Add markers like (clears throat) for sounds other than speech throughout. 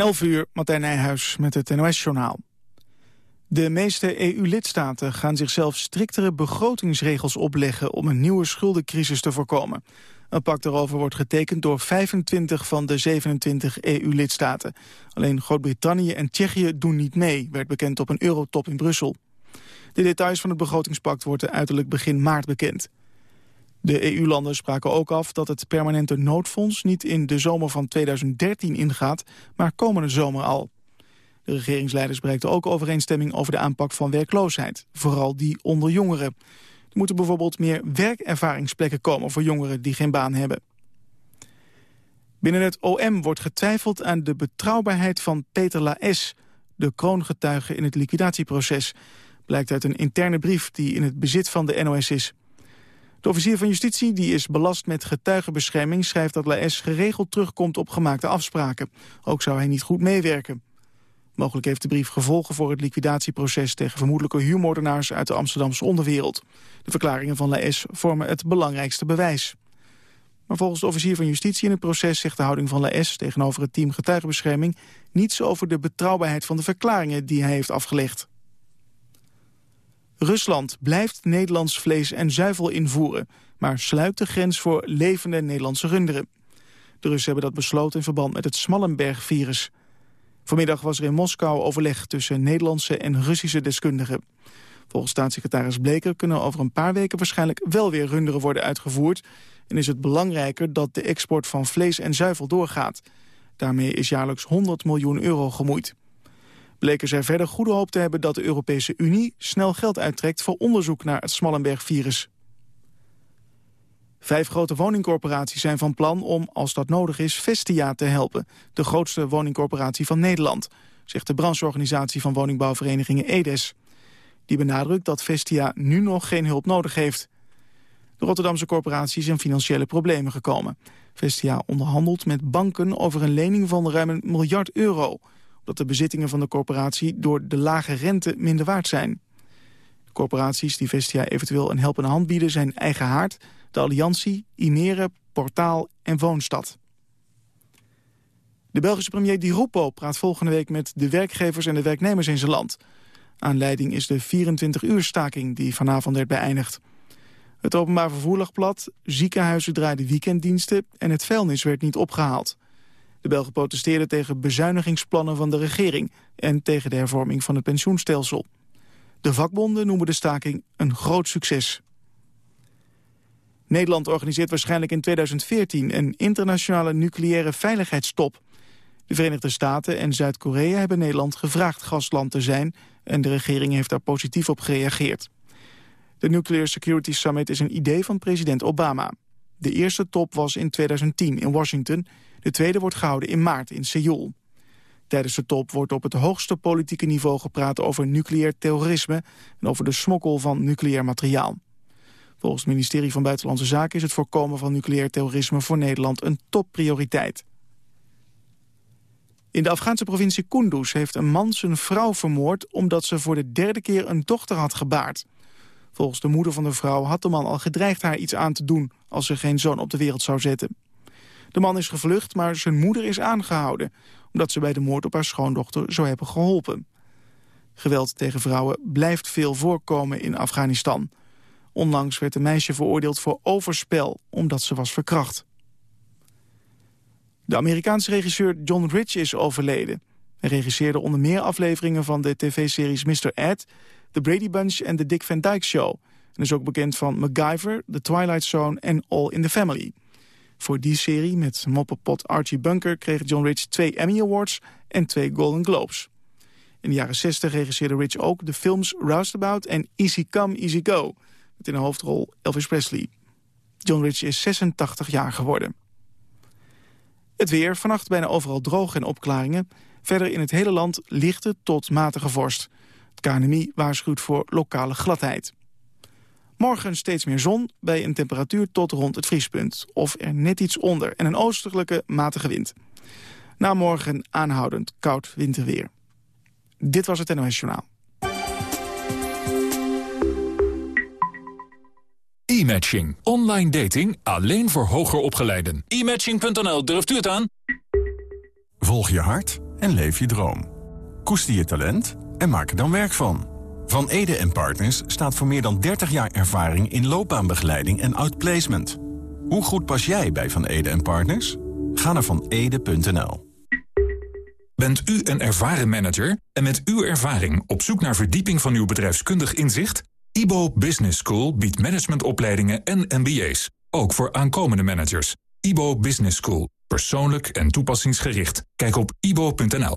11 uur, Martijn Nijhuis met het NOS-journaal. De meeste EU-lidstaten gaan zichzelf striktere begrotingsregels opleggen... om een nieuwe schuldencrisis te voorkomen. Een pact daarover wordt getekend door 25 van de 27 EU-lidstaten. Alleen Groot-Brittannië en Tsjechië doen niet mee... werd bekend op een eurotop in Brussel. De details van het begrotingspact worden uiterlijk begin maart bekend. De EU-landen spraken ook af dat het permanente noodfonds niet in de zomer van 2013 ingaat, maar komende zomer al. De regeringsleiders bereikten ook overeenstemming over de aanpak van werkloosheid, vooral die onder jongeren. Er moeten bijvoorbeeld meer werkervaringsplekken komen voor jongeren die geen baan hebben. Binnen het OM wordt getwijfeld aan de betrouwbaarheid van Peter Laes, de kroongetuige in het liquidatieproces. Blijkt uit een interne brief die in het bezit van de NOS is. De officier van justitie, die is belast met getuigenbescherming... schrijft dat Laes geregeld terugkomt op gemaakte afspraken. Ook zou hij niet goed meewerken. Mogelijk heeft de brief gevolgen voor het liquidatieproces... tegen vermoedelijke huurmoordenaars uit de Amsterdamse onderwereld. De verklaringen van Laes vormen het belangrijkste bewijs. Maar volgens de officier van justitie in het proces... zegt de houding van Laes tegenover het team getuigenbescherming... niets over de betrouwbaarheid van de verklaringen die hij heeft afgelegd. Rusland blijft Nederlands vlees en zuivel invoeren... maar sluit de grens voor levende Nederlandse runderen. De Russen hebben dat besloten in verband met het Smallenberg-virus. Vanmiddag was er in Moskou overleg tussen Nederlandse en Russische deskundigen. Volgens staatssecretaris Bleker kunnen over een paar weken waarschijnlijk wel weer runderen worden uitgevoerd. En is het belangrijker dat de export van vlees en zuivel doorgaat. Daarmee is jaarlijks 100 miljoen euro gemoeid bleken zij verder goede hoop te hebben dat de Europese Unie snel geld uittrekt voor onderzoek naar het Smallenberg-virus. Vijf grote woningcorporaties zijn van plan om, als dat nodig is, Vestia te helpen. De grootste woningcorporatie van Nederland, zegt de brancheorganisatie van woningbouwverenigingen EDES. Die benadrukt dat Vestia nu nog geen hulp nodig heeft. De Rotterdamse corporatie is in financiële problemen gekomen. Vestia onderhandelt met banken over een lening van ruim een miljard euro dat de bezittingen van de corporatie door de lage rente minder waard zijn. De corporaties die Vestia eventueel een helpende hand bieden zijn Eigen Haard, de Alliantie, Imere, Portaal en Woonstad. De Belgische premier Di Rupo praat volgende week met de werkgevers en de werknemers in zijn land. Aanleiding is de 24-uur staking die vanavond werd beëindigd. Het openbaar vervoer lag plat, ziekenhuizen draaiden weekenddiensten en het vuilnis werd niet opgehaald. De Belgen protesteerden tegen bezuinigingsplannen van de regering... en tegen de hervorming van het pensioenstelsel. De vakbonden noemen de staking een groot succes. Nederland organiseert waarschijnlijk in 2014 een internationale nucleaire veiligheidstop. De Verenigde Staten en Zuid-Korea hebben Nederland gevraagd gastland te zijn... en de regering heeft daar positief op gereageerd. De Nuclear Security Summit is een idee van president Obama. De eerste top was in 2010 in Washington de tweede wordt gehouden in maart in Seoul. Tijdens de top wordt op het hoogste politieke niveau gepraat over nucleair terrorisme en over de smokkel van nucleair materiaal. Volgens het ministerie van Buitenlandse Zaken is het voorkomen van nucleair terrorisme voor Nederland een topprioriteit. In de Afghaanse provincie Kunduz heeft een man zijn vrouw vermoord omdat ze voor de derde keer een dochter had gebaard. Volgens de moeder van de vrouw had de man al gedreigd haar iets aan te doen als ze geen zoon op de wereld zou zetten. De man is gevlucht, maar zijn moeder is aangehouden... omdat ze bij de moord op haar schoondochter zou hebben geholpen. Geweld tegen vrouwen blijft veel voorkomen in Afghanistan. Onlangs werd een meisje veroordeeld voor overspel... omdat ze was verkracht. De Amerikaanse regisseur John Rich is overleden. Hij regisseerde onder meer afleveringen van de tv-series Mr. Ed... The Brady Bunch en The Dick Van Dyke Show... en is ook bekend van MacGyver, The Twilight Zone en All in the Family... Voor die serie met moppenpot Archie Bunker kreeg John Rich twee Emmy Awards en twee Golden Globes. In de jaren 60 regisseerde Rich ook de films Roustabout en Easy Come, Easy Go... met in de hoofdrol Elvis Presley. John Rich is 86 jaar geworden. Het weer, vannacht bijna overal droog en opklaringen. Verder in het hele land lichte tot matige vorst. Het KNMI waarschuwt voor lokale gladheid. Morgen steeds meer zon bij een temperatuur tot rond het vriespunt. Of er net iets onder en een oostelijke matige wind. Na morgen aanhoudend koud winterweer. Dit was het NOS Journaal. E-matching. Online dating alleen voor hoger opgeleiden. E-matching.nl, durft u het aan? Volg je hart en leef je droom. Koester je talent en maak er dan werk van. Van Ede Partners staat voor meer dan 30 jaar ervaring in loopbaanbegeleiding en outplacement. Hoe goed pas jij bij Van Ede Partners? Ga naar vanede.nl. Bent u een ervaren manager en met uw ervaring op zoek naar verdieping van uw bedrijfskundig inzicht? IBO Business School biedt managementopleidingen en MBA's, ook voor aankomende managers. IBO Business School, persoonlijk en toepassingsgericht. Kijk op ibo.nl.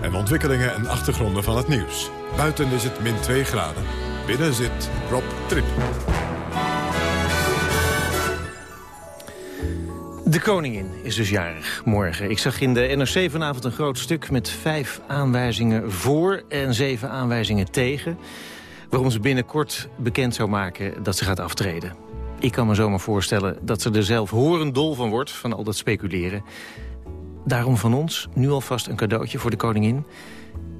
En ontwikkelingen en achtergronden van het nieuws. Buiten is het min 2 graden. Binnen zit Rob Trip. De koningin is dus jarig morgen. Ik zag in de NRC vanavond een groot stuk met vijf aanwijzingen voor en zeven aanwijzingen tegen. Waarom ze binnenkort bekend zou maken dat ze gaat aftreden. Ik kan me zomaar voorstellen dat ze er zelf horendol van wordt, van al dat speculeren. Daarom van ons nu alvast een cadeautje voor de koningin.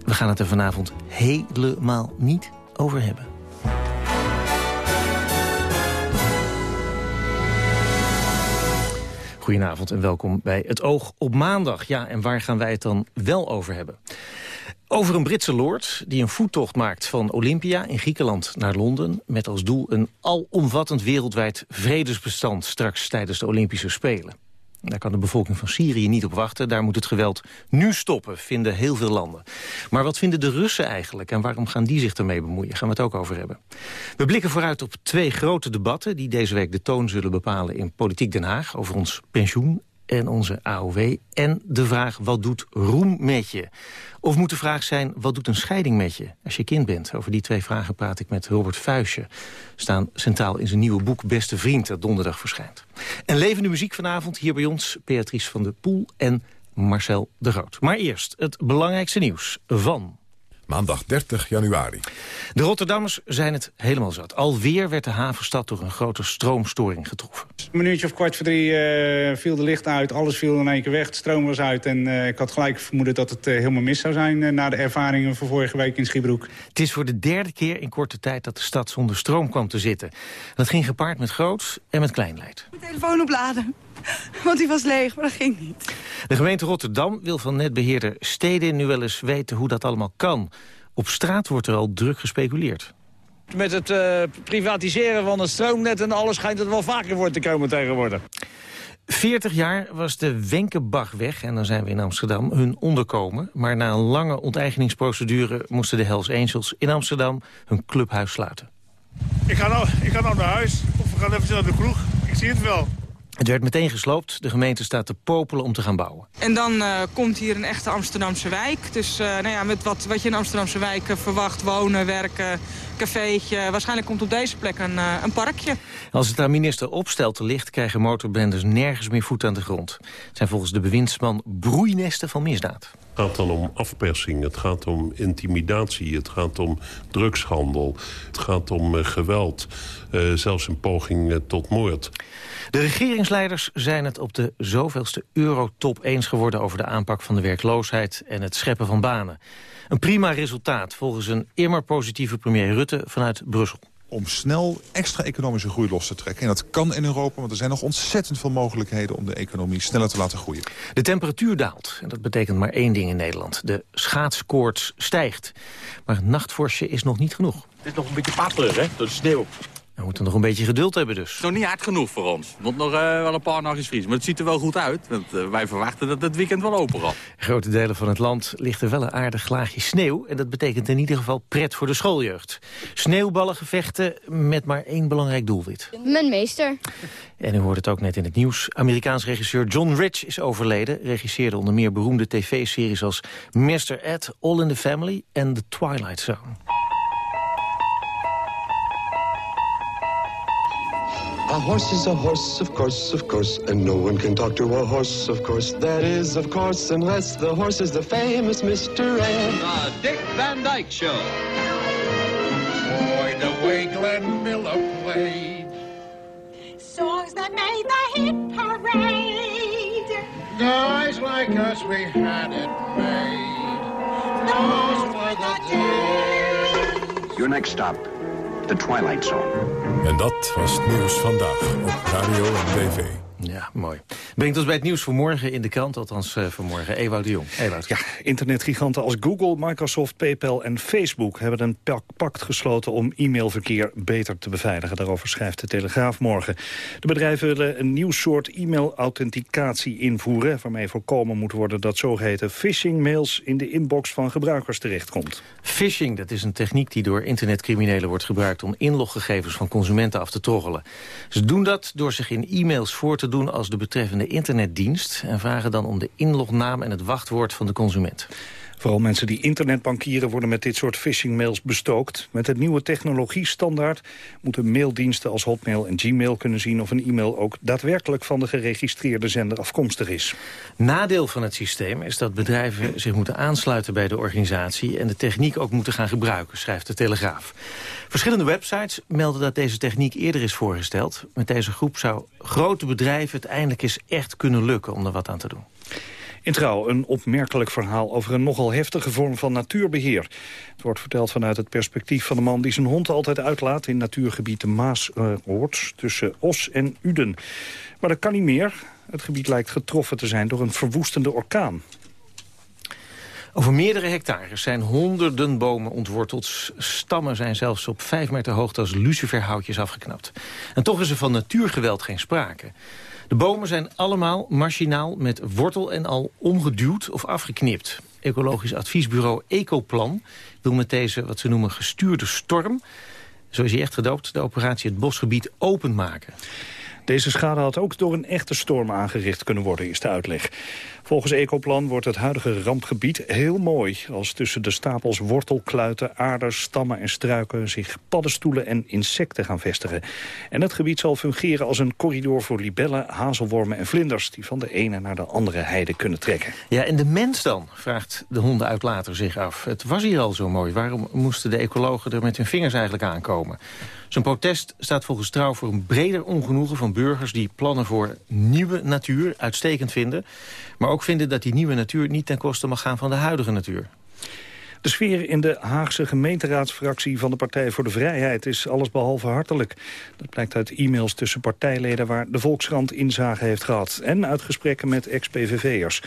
We gaan het er vanavond helemaal niet over hebben. Goedenavond en welkom bij Het Oog op Maandag. Ja, en waar gaan wij het dan wel over hebben? Over een Britse lord die een voettocht maakt van Olympia in Griekenland naar Londen... met als doel een alomvattend wereldwijd vredesbestand straks tijdens de Olympische Spelen. Daar kan de bevolking van Syrië niet op wachten. Daar moet het geweld nu stoppen, vinden heel veel landen. Maar wat vinden de Russen eigenlijk en waarom gaan die zich ermee bemoeien? Gaan we het ook over hebben. We blikken vooruit op twee grote debatten... die deze week de toon zullen bepalen in Politiek Den Haag... over ons pensioen en onze AOW. En de vraag, wat doet roem met je? Of moet de vraag zijn, wat doet een scheiding met je als je kind bent? Over die twee vragen praat ik met Robert Vuijsje. Staan centraal in zijn nieuwe boek Beste Vriend, dat donderdag verschijnt. En levende muziek vanavond hier bij ons, Beatrice van der Poel en Marcel de Groot. Maar eerst het belangrijkste nieuws van Maandag 30 januari. De Rotterdammers zijn het helemaal zat. Alweer werd de havenstad door een grote stroomstoring getroffen. Een minuutje of kwart voor drie uh, viel de licht uit. Alles viel in één keer weg. De stroom was uit. En uh, ik had gelijk vermoeden dat het uh, helemaal mis zou zijn... na de ervaringen van vorige week in Schiebroek. Het is voor de derde keer in korte tijd dat de stad zonder stroom kwam te zitten. Dat ging gepaard met groot en met klein leid. Mijn telefoon opladen. (laughs) Want die was leeg, maar dat ging niet. De gemeente Rotterdam wil van netbeheerder Steden nu wel eens weten hoe dat allemaal kan. Op straat wordt er al druk gespeculeerd. Met het uh, privatiseren van het stroomnet en alles schijnt het wel vaker voor te komen tegenwoordig. 40 jaar was de Wenkebachweg, en dan zijn we in Amsterdam, hun onderkomen. Maar na een lange onteigeningsprocedure moesten de Hells Angels in Amsterdam hun clubhuis sluiten. Ik ga nou, ik ga nou naar huis, of we gaan even naar de kroeg. Ik zie het wel. Het werd meteen gesloopt. De gemeente staat te popelen om te gaan bouwen. En dan uh, komt hier een echte Amsterdamse wijk. Dus uh, nou ja, met wat, wat je in Amsterdamse wijken verwacht. Wonen, werken, cafeetje. Waarschijnlijk komt op deze plek een, uh, een parkje. Als het aan minister Opstelten ligt... krijgen motorbenders nergens meer voet aan de grond. Het zijn volgens de bewindsman broeinesten van misdaad. Het gaat dan om afpersing, het gaat om intimidatie, het gaat om drugshandel, het gaat om uh, geweld, uh, zelfs een poging uh, tot moord. De regeringsleiders zijn het op de zoveelste eurotop eens geworden over de aanpak van de werkloosheid en het scheppen van banen. Een prima resultaat volgens een immer positieve premier Rutte vanuit Brussel om snel extra economische groei los te trekken. En dat kan in Europa, want er zijn nog ontzettend veel mogelijkheden... om de economie sneller te laten groeien. De temperatuur daalt. En dat betekent maar één ding in Nederland. De schaatskoorts stijgt. Maar het nachtvorstje is nog niet genoeg. Het is nog een beetje paperig, hè, door de sneeuw. We moeten nog een beetje geduld hebben dus. Nog niet hard genoeg voor ons. Moet nog uh, wel een paar nachtjes vriezen. Maar het ziet er wel goed uit. Want uh, wij verwachten dat het weekend wel open gaat. Grote delen van het land ligt er wel een aardig laagje sneeuw. En dat betekent in ieder geval pret voor de schooljeugd. Sneeuwballengevechten met maar één belangrijk doelwit. Mijn meester. En u hoort het ook net in het nieuws. Amerikaans regisseur John Rich is overleden. Regisseerde onder meer beroemde tv-series als Mr. Ed, All in the Family en The Twilight Zone. A horse is a horse, of course, of course, and no one can talk to a horse, of course. That is, of course, unless the horse is the famous Mr. Ed. The Dick Van Dyke Show. Boy, the way Glenn Miller played. Songs that made the hit parade. Guys like us, we had it made. Those were the days. Your next stop, the Twilight Zone. En dat was het nieuws vandaag op Radio en TV. Ja, mooi. Brengt ons bij het nieuws voor morgen in de krant, althans uh, vanmorgen. Ewout de Jong. Ewout. Ja, internetgiganten als Google, Microsoft, PayPal en Facebook... hebben een pact gesloten om e-mailverkeer beter te beveiligen. Daarover schrijft de Telegraaf morgen. De bedrijven willen een nieuw soort e-mail-authenticatie invoeren... waarmee voorkomen moet worden dat zogeheten phishing-mails... in de inbox van gebruikers terechtkomt. Phishing, dat is een techniek die door internetcriminelen wordt gebruikt... om inloggegevens van consumenten af te troggelen. Ze doen dat door zich in e-mails voor te doen als de betreffende internetdienst... en vragen dan om de inlognaam en het wachtwoord van de consument. Vooral mensen die internetbankieren worden met dit soort phishing-mails bestookt. Met het nieuwe technologiestandaard moeten maildiensten als Hotmail en Gmail kunnen zien... of een e-mail ook daadwerkelijk van de geregistreerde zender afkomstig is. Nadeel van het systeem is dat bedrijven zich moeten aansluiten bij de organisatie... en de techniek ook moeten gaan gebruiken, schrijft de Telegraaf. Verschillende websites melden dat deze techniek eerder is voorgesteld. Met deze groep zou grote bedrijven het eindelijk eens echt kunnen lukken om er wat aan te doen. In Trouw een opmerkelijk verhaal over een nogal heftige vorm van natuurbeheer. Het wordt verteld vanuit het perspectief van de man die zijn hond altijd uitlaat... in natuurgebied de Maasoord tussen Os en Uden. Maar dat kan niet meer. Het gebied lijkt getroffen te zijn door een verwoestende orkaan. Over meerdere hectares zijn honderden bomen ontworteld. Stammen zijn zelfs op vijf meter hoogte als luciferhoutjes afgeknapt. En toch is er van natuurgeweld geen sprake. De bomen zijn allemaal machinaal met wortel en al omgeduwd of afgeknipt. Ecologisch adviesbureau Ecoplan wil met deze wat ze noemen gestuurde storm... zo is hij echt gedoopt, de operatie het bosgebied openmaken. Deze schade had ook door een echte storm aangericht kunnen worden, is de uitleg. Volgens Ecoplan wordt het huidige rampgebied heel mooi... als tussen de stapels wortelkluiten, aarders, stammen en struiken... zich paddenstoelen en insecten gaan vestigen. En het gebied zal fungeren als een corridor voor libellen, hazelwormen en vlinders... die van de ene naar de andere heide kunnen trekken. Ja, en de mens dan, vraagt de hondenuitlater zich af. Het was hier al zo mooi. Waarom moesten de ecologen er met hun vingers eigenlijk aankomen? Zijn protest staat volgens Trouw voor een breder ongenoegen van burgers... die plannen voor nieuwe natuur uitstekend vinden... maar ook vinden dat die nieuwe natuur niet ten koste mag gaan van de huidige natuur. De sfeer in de Haagse gemeenteraadsfractie van de Partij voor de Vrijheid is allesbehalve hartelijk. Dat blijkt uit e-mails tussen partijleden waar de Volkskrant inzage heeft gehad. En uit gesprekken met ex-PVV'ers.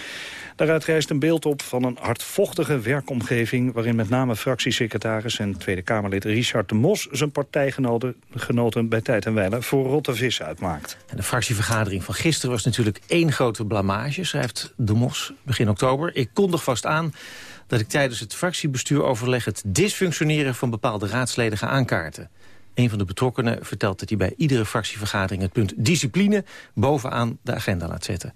Daaruit rijst een beeld op van een hardvochtige werkomgeving... waarin met name fractiesecretaris en Tweede Kamerlid Richard de Mos... zijn partijgenoten bij Tijd en Weilen voor rotte vis uitmaakt. De fractievergadering van gisteren was natuurlijk één grote blamage... schrijft de Mos begin oktober. Ik kondig vast aan dat ik tijdens het fractiebestuuroverleg... het dysfunctioneren van bepaalde raadsleden ga aankaarten. Een van de betrokkenen vertelt dat hij bij iedere fractievergadering... het punt discipline bovenaan de agenda laat zetten.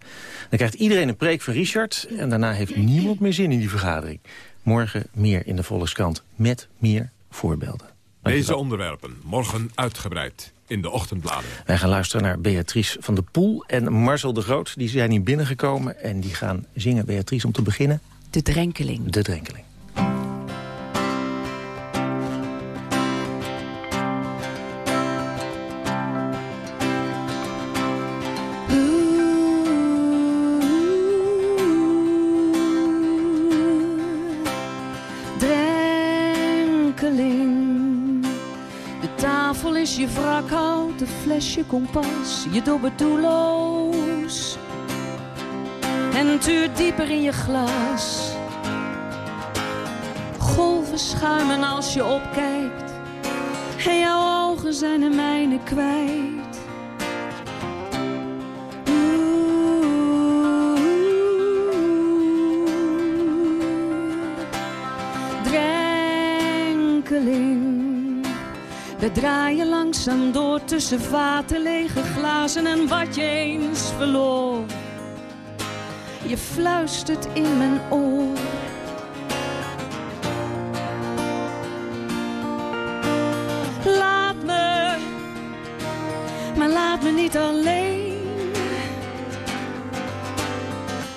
Dan krijgt iedereen een preek van Richard... en daarna heeft niemand meer zin in die vergadering. Morgen meer in de Volkskrant met meer voorbeelden. Deze onderwerpen morgen uitgebreid in de ochtendbladen. Wij gaan luisteren naar Beatrice van der Poel en Marcel de Groot. Die zijn hier binnengekomen en die gaan zingen. Beatrice, om te beginnen... De Drenkeling. De Drenkeling. Flesje kompas, je dobber doelloos. En tuurt dieper in je glas. Golven schuimen als je opkijkt. En jouw ogen zijn de mijne kwijt. We draaien langzaam door tussen vaten, lege glazen en wat je eens verloor. Je fluistert in mijn oor. Laat me, maar laat me niet alleen.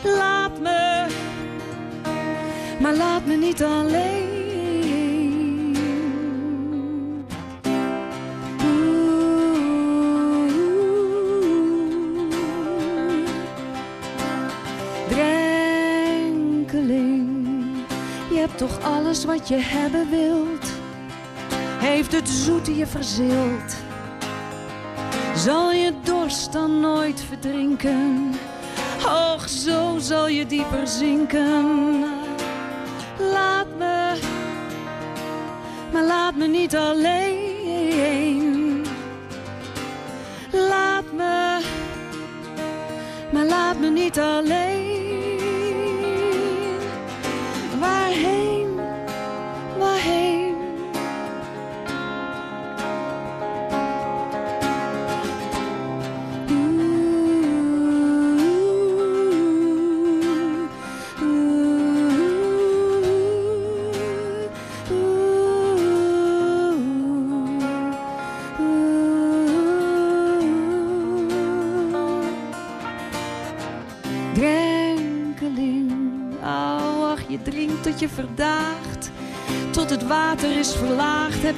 Laat me, maar laat me niet alleen. Wat je hebben wilt. Heeft het zoete je verzild? Zal je dorst dan nooit verdrinken? Och, zo zal je dieper zinken. Laat me, maar laat me niet alleen.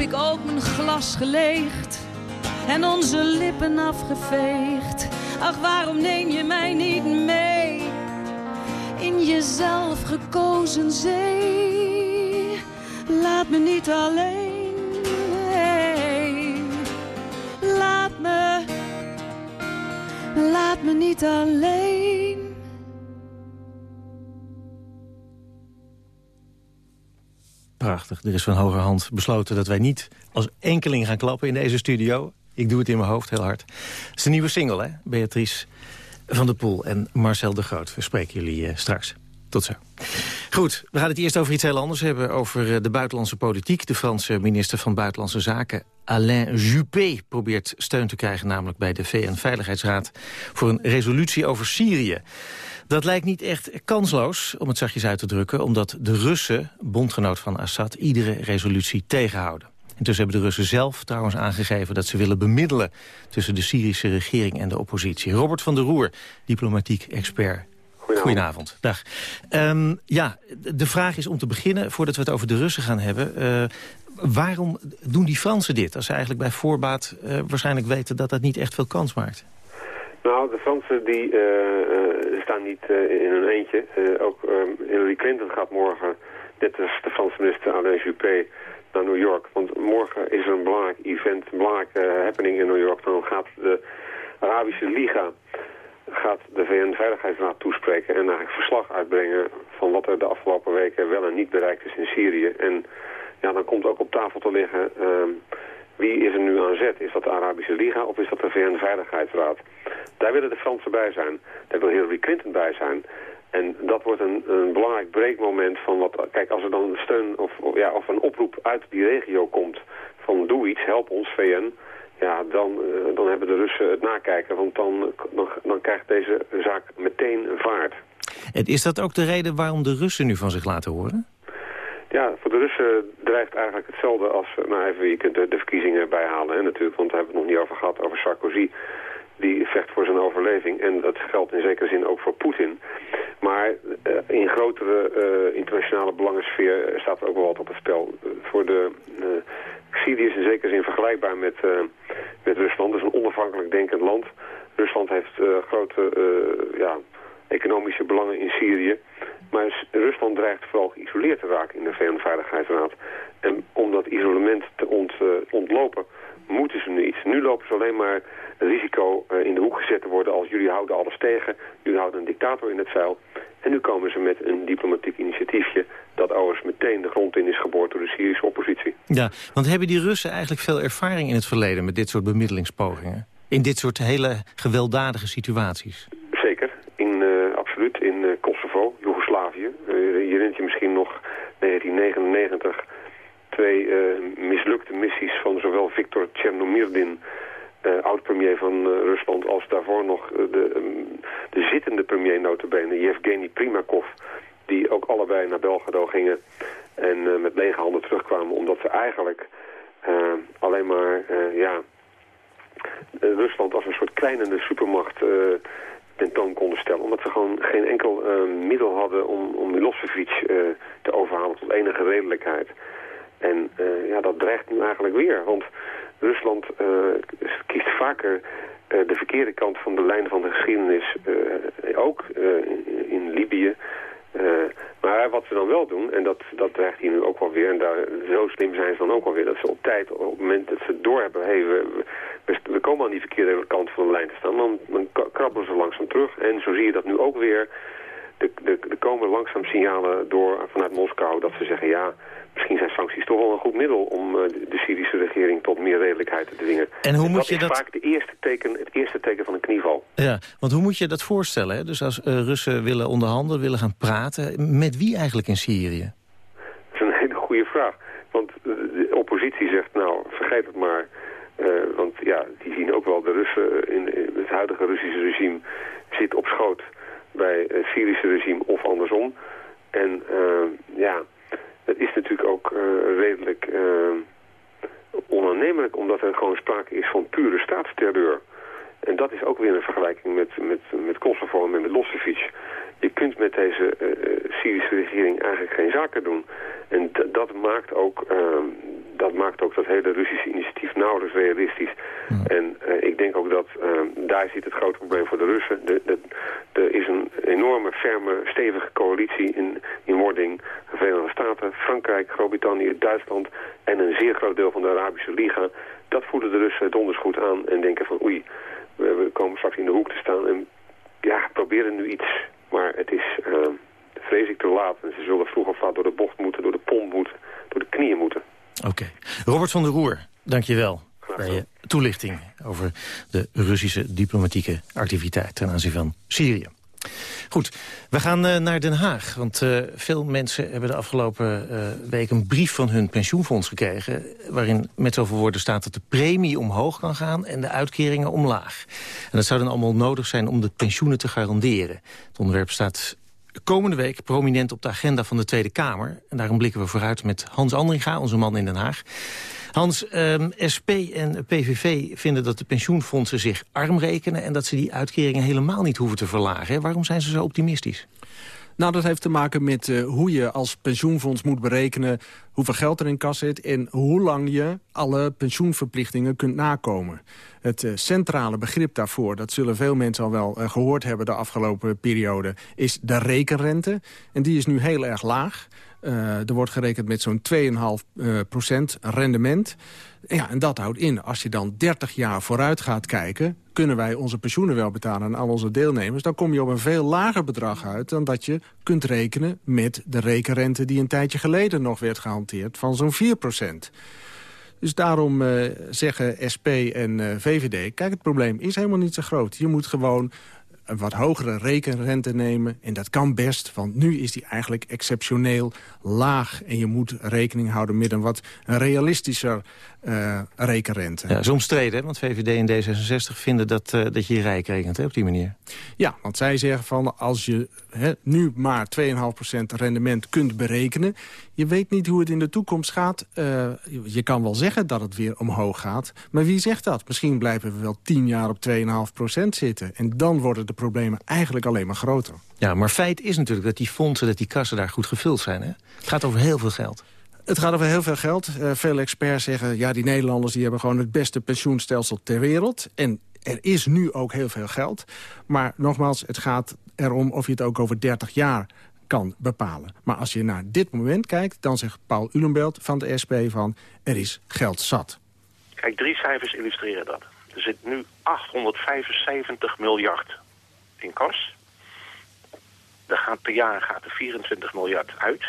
Ik ook mijn glas geleegd. En onze lippen afgeveegd. Ach, waarom neem je mij niet mee? In jezelf gekozen zee. Laat me niet alleen. Laat me, laat me niet alleen. Prachtig. Er is van hogerhand besloten dat wij niet als enkeling gaan klappen in deze studio. Ik doe het in mijn hoofd heel hard. Het is een nieuwe single, hè? Beatrice van der Poel en Marcel de Groot. We spreken jullie eh, straks. Tot zo. Goed, we gaan het eerst over iets heel anders hebben. Over eh, de buitenlandse politiek. De Franse minister van Buitenlandse Zaken, Alain Juppé... probeert steun te krijgen, namelijk bij de VN-veiligheidsraad... voor een resolutie over Syrië. Dat lijkt niet echt kansloos, om het zachtjes uit te drukken... omdat de Russen, bondgenoot van Assad, iedere resolutie tegenhouden. Intussen hebben de Russen zelf trouwens aangegeven dat ze willen bemiddelen... tussen de Syrische regering en de oppositie. Robert van der Roer, diplomatiek expert. Goedenavond. Dag. Ehm, ja, de vraag is om te beginnen, voordat we het over de Russen gaan hebben... eh, waarom doen die Fransen dit? Als ze eigenlijk bij voorbaat eh, waarschijnlijk weten dat dat niet echt veel kans maakt. Nou, de Fransen die eh, staan niet in hun eentje. Ook ehm, Hillary Clinton gaat morgen, net als de Franse minister Alain Juppé, naar New York. Want morgen is er een belangrijk event, een belangrijke happening in New York. Dan gaat de Arabische Liga gaat de VN-veiligheidsraad toespreken en eigenlijk verslag uitbrengen van wat er de afgelopen weken wel en niet bereikt is in Syrië. En ja, dan komt ook op tafel te liggen ehm, wie is er nu aan zet. Is dat de Arabische Liga of is dat de VN-veiligheidsraad? Daar willen de Fransen bij zijn. Daar wil Hillary Clinton bij zijn. En dat wordt een, een belangrijk breekmoment van wat... Kijk, als er dan steun of, of, ja, of een oproep uit die regio komt van doe iets, help ons VN... Ja, dan, eh, dan hebben de Russen het nakijken, want dan, dan, dan krijgt deze zaak meteen een vaart. En is dat ook de reden waarom de Russen nu van zich laten horen? Ja, voor de Russen dreigt eigenlijk hetzelfde als... Nou even, je kunt de, de verkiezingen bijhalen hè, natuurlijk, want daar hebben we het nog niet over gehad, over Sarkozy. Die vecht voor zijn overleving en dat geldt in zekere zin ook voor Poetin. Maar eh, in grotere eh, internationale belangensfeer staat er ook wel wat op het spel. Eh, voor de eh, Syrië is in zekere zin vergelijkbaar met, eh, met Rusland. Het is een onafhankelijk denkend land. Rusland heeft eh, grote eh, ja, economische belangen in Syrië. Maar S- Rusland dreigt vooral geïsoleerd te raken in de VN-veiligheidsraad. En om dat isolement te ont, eh, ontlopen, moeten ze nu iets. Nu lopen ze alleen maar het risico eh, in de hoek gezet te worden als jullie houden alles tegen. Jullie houden een dictator in het zeil. En nu komen ze met een diplomatiek initiatiefje dat overigens meteen de grond in is geboord door de Syrische oppositie. Ja, want hebben die Russen eigenlijk veel ervaring in het verleden... met dit soort bemiddelingspogingen? In dit soort hele gewelddadige situaties? Zeker, in, eh, absoluut. In eh, Kosovo, Joegoslavië. Eh, je herinnert je misschien nog 1999 twee eh, mislukte missies van zowel Viktor Chernomyrdin, eh, oud-premier van eh, Rusland, als daarvoor nog eh, de, ehm, de zittende premier notabene, Yevgeny Primakov, die ook allebei naar Belgrado gingen en eh, met lege handen terugkwamen, omdat ze eigenlijk eh, alleen maar, eh, ja, Rusland als een soort kleinende supermacht uh, tentoon konden stellen. Omdat ze gewoon geen enkel middel hadden om, om Milosevic te overhalen tot enige redelijkheid. En ja, dat dreigt nu eigenlijk weer. Want Rusland kiest vaker de verkeerde kant van de lijn van de geschiedenis. ook in Libië. Uh, maar wat ze dan wel doen, en dat, dat dreigt hier nu ook wel weer... en daar, zo slim zijn ze dan ook wel weer... dat ze op tijd, op het moment dat ze doorhebben... Hey, we, we, we, komen aan die verkeerde kant van de lijn te staan... dan, dan krabbelen ze langzaam terug. En zo zie je dat nu ook weer... Er komen langzaam signalen door vanuit Moskou dat ze zeggen... ja, misschien zijn sancties toch wel een goed middel om uh, de Syrische regering tot meer redelijkheid te dwingen. En hoe moet dat je is dat... vaak de eerste teken, het eerste teken van een knieval. Ja, want hoe moet je dat voorstellen? Hè? Dus als uh, Russen willen onderhandelen, willen gaan praten, met wie eigenlijk in Syrië? Dat is een hele goede vraag. Want uh, de oppositie zegt, nou, vergeet het maar. want ja, die zien ook wel de Russen, in, in het huidige Russische regime zit op schoot bij het Syrische regime of andersom. En ja, het is natuurlijk ook uh, redelijk uh, onaannemelijk, omdat er gewoon sprake is van pure staatsterreur. En dat is ook weer een vergelijking met, met, met Kosovo en met Milosevic. Je kunt met deze uh, Syrische regering eigenlijk geen zaken doen. En dat maakt ook dat maakt ook dat hele Russische initiatief nauwelijks realistisch. En uh, ik denk ook dat uh, daar zit het grote probleem voor de Russen. Er is een enorme, ferme, stevige coalitie in, in wording. De Verenigde Staten, Frankrijk, Groot-Brittannië, Duitsland en een zeer groot deel van de Arabische Liga. Dat voelen de Russen donders goed aan en denken van oei, we, we komen straks in de hoek te staan en ja, proberen nu iets. Maar het is, uh, vrees ik, te laat. En ze zullen vroeg of laat door de bocht moeten, door de pomp moeten, door de knieën moeten. Oké. Robert van der Roer, dank je wel bij je toelichting over de Russische diplomatieke activiteit ten aanzien van Syrië. Goed, we gaan uh, naar Den Haag. Want uh, veel mensen hebben de afgelopen uh, week een brief van hun pensioenfonds gekregen... waarin met zoveel woorden staat dat de premie omhoog kan gaan... en de uitkeringen omlaag. En dat zou dan allemaal nodig zijn om de pensioenen te garanderen. Het onderwerp staat komende week prominent op de agenda van de Tweede Kamer. En daarom blikken we vooruit met Hans Andringa, onze man in Den Haag. Hans, um, SP en PVV vinden dat de pensioenfondsen zich arm rekenen... en dat ze die uitkeringen helemaal niet hoeven te verlagen. Waarom zijn ze zo optimistisch? Nou, dat heeft te maken met uh, hoe je als pensioenfonds moet berekenen... hoeveel geld er in kas zit en hoe lang je alle pensioenverplichtingen kunt nakomen. Het uh, centrale begrip daarvoor, dat zullen veel mensen al wel uh, gehoord hebben... de afgelopen periode, is de rekenrente. En die is nu heel erg laag. Er wordt gerekend met zo'n 2,5% rendement. Ja, en dat houdt in, als je dan 30 jaar vooruit gaat kijken... kunnen wij onze pensioenen wel betalen aan al onze deelnemers... dan kom je op een veel lager bedrag uit... dan dat je kunt rekenen met de rekenrente... die een tijdje geleden nog werd gehanteerd van zo'n 4% dus daarom uh, zeggen SP en VVD... kijk, het probleem is helemaal niet zo groot. Je moet gewoon een wat hogere rekenrente nemen. En dat kan best, want nu is die eigenlijk exceptioneel laag. En je moet rekening houden met een wat realistischer uh, rekenrente. Ja, dat is omstreden, want VVD en D66 vinden dat, uh, dat je je rijk rekent hè, op die manier. Ja, want zij zeggen van als je hè, nu maar 2,5% rendement kunt berekenen... je weet niet hoe het in de toekomst gaat. Uh, je kan wel zeggen dat het weer omhoog gaat. Maar wie zegt dat? Misschien blijven we wel 10 jaar op 2,5% zitten. En dan worden de problemen eigenlijk alleen maar groter. Ja, maar feit is natuurlijk dat die fondsen, dat die kassen daar goed gevuld zijn. Hè? Het gaat over heel veel geld. Het gaat over heel veel geld. Uh, veel experts zeggen, ja, die Nederlanders die hebben gewoon het beste pensioenstelsel ter wereld. En er is nu ook heel veel geld. Maar nogmaals, het gaat erom of je het ook over 30 jaar kan bepalen. Maar als je naar dit moment kijkt, dan zegt Paul Ulenbelt van de SP van... er is geld zat. Kijk, drie cijfers illustreren dat. Er zit nu 875 miljard in kas. Er gaat per jaar gaat er 24 miljard uit.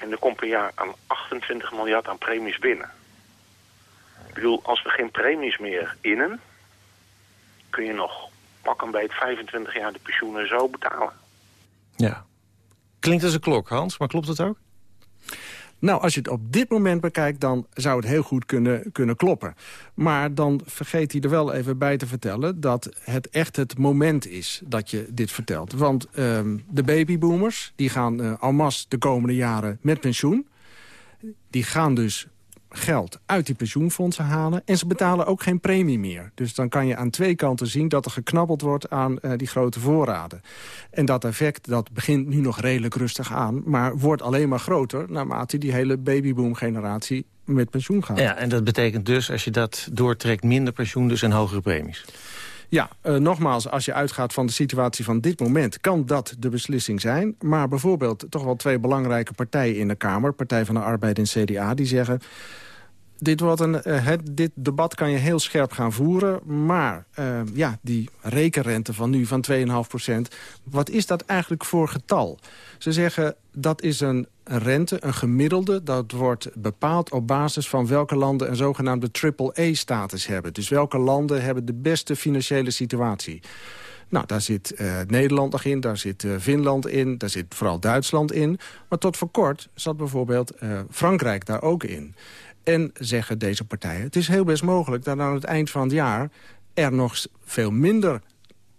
En er komt per jaar aan 28 miljard aan premies binnen. Ik bedoel, als we geen premies meer innen... kun je nog pakken bij het 25 jaar de pensioenen zo betalen. Ja. Klinkt als een klok, Hans, maar klopt dat ook? Nou, als je het op dit moment bekijkt, dan zou het heel goed kunnen, kunnen kloppen. Maar dan vergeet hij er wel even bij te vertellen... dat het echt het moment is dat je dit vertelt. Want um, de babyboomers die gaan uh, masse de komende jaren met pensioen. Die gaan dus geld uit die pensioenfondsen halen... en ze betalen ook geen premie meer. Dus dan kan je aan twee kanten zien dat er geknabbeld wordt aan eh, die grote voorraden. En dat effect dat begint nu nog redelijk rustig aan... maar wordt alleen maar groter naarmate die hele babyboom-generatie met pensioen gaat. Ja, en dat betekent dus, als je dat doortrekt, minder pensioen dus en hogere premies. Ja, uh, nogmaals, als je uitgaat van de situatie van dit moment... kan dat de beslissing zijn. Maar bijvoorbeeld toch wel twee belangrijke partijen in de Kamer... Partij van de Arbeid en CDA, die zeggen... Dit, wordt een, uh, het, dit debat kan je heel scherp gaan voeren. Maar uh, ja, die rekenrente van nu van 2,5% wat is dat eigenlijk voor getal? Ze zeggen dat is een rente, een gemiddelde. Dat wordt bepaald op basis van welke landen een zogenaamde triple-A-status hebben. Dus welke landen hebben de beste financiële situatie. Nou, daar zit uh, Nederland nog in, daar zit uh, Finland in, daar zit vooral Duitsland in. Maar tot voor kort zat bijvoorbeeld Frankrijk daar ook in. En zeggen deze partijen, het is heel best mogelijk dat aan het eind van het jaar... er nog veel minder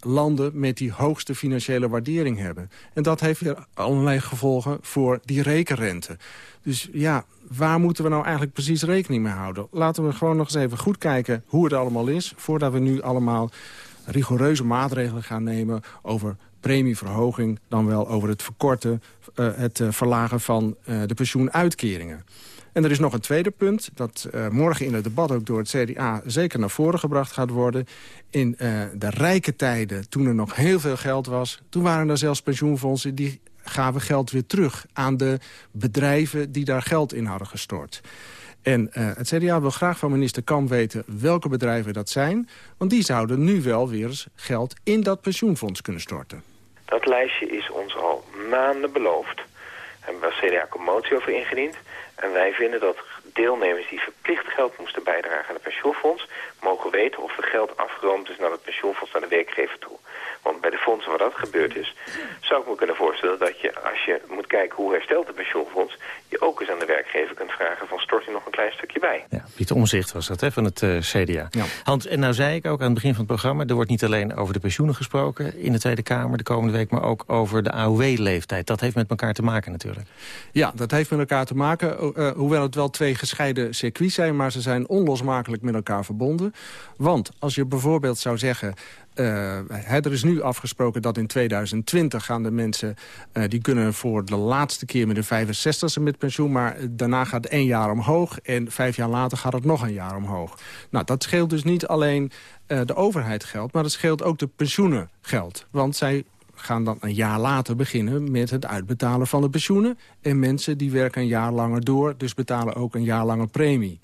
landen met die hoogste financiële waardering hebben. En dat heeft weer allerlei gevolgen voor die rekenrente. Dus ja, waar moeten we nou eigenlijk precies rekening mee houden? Laten we gewoon nog eens even goed kijken hoe het allemaal is... voordat we nu allemaal rigoureuze maatregelen gaan nemen... over premieverhoging, dan wel over het verkorten... Uh, het uh, verlagen van uh, de pensioenuitkeringen. En er is nog een tweede punt, dat uh, morgen in het debat ook door het CDA zeker naar voren gebracht gaat worden. In uh, de rijke tijden, toen er nog heel veel geld was, toen waren er zelfs pensioenfondsen die gaven geld weer terug aan de bedrijven die daar geld in hadden gestort. En uh, het CDA wil graag van minister Kamp weten welke bedrijven dat zijn. Want die zouden nu wel weer eens geld in dat pensioenfonds kunnen storten. Dat lijstje is ons al maanden beloofd. Daar hebben we CDA commotie over ingediend. En wij vinden dat deelnemers die verplicht geld moesten bijdragen aan het pensioenfonds... mogen weten of er geld afgeroomd is naar het pensioenfonds, naar de werkgever toe. Want bij de fondsen waar dat gebeurd is, zou ik me kunnen voorstellen dat je, als je moet kijken hoe herstelt het pensioenfonds, je ook eens aan de werkgever kunt vragen van stort je nog een klein stukje bij. Ja, Pieter Omzicht was dat hè, van het uh, CDA. Ja. Hans, en nou zei ik ook aan het begin van het programma, er wordt niet alleen over de pensioenen gesproken in de Tweede Kamer de komende week, maar ook over de AOW-leeftijd. Dat heeft met elkaar te maken natuurlijk. Ja, dat heeft met elkaar te maken, uh, hoewel het wel twee gescheiden circuits zijn, maar ze zijn onlosmakelijk met elkaar verbonden. Want als je bijvoorbeeld zou zeggen, uh, er is nu afgesproken dat in 2020 gaan de mensen... Uh, die kunnen voor de laatste keer met de 65e met pensioen... maar daarna gaat één jaar omhoog en vijf jaar later gaat het nog een jaar omhoog. Nou, dat scheelt dus niet alleen uh, de overheid geld... maar dat scheelt ook de pensioenen geld. Want zij gaan dan een jaar later beginnen met het uitbetalen van de pensioenen. En mensen die werken een jaar langer door, dus betalen ook een jaar langer premie.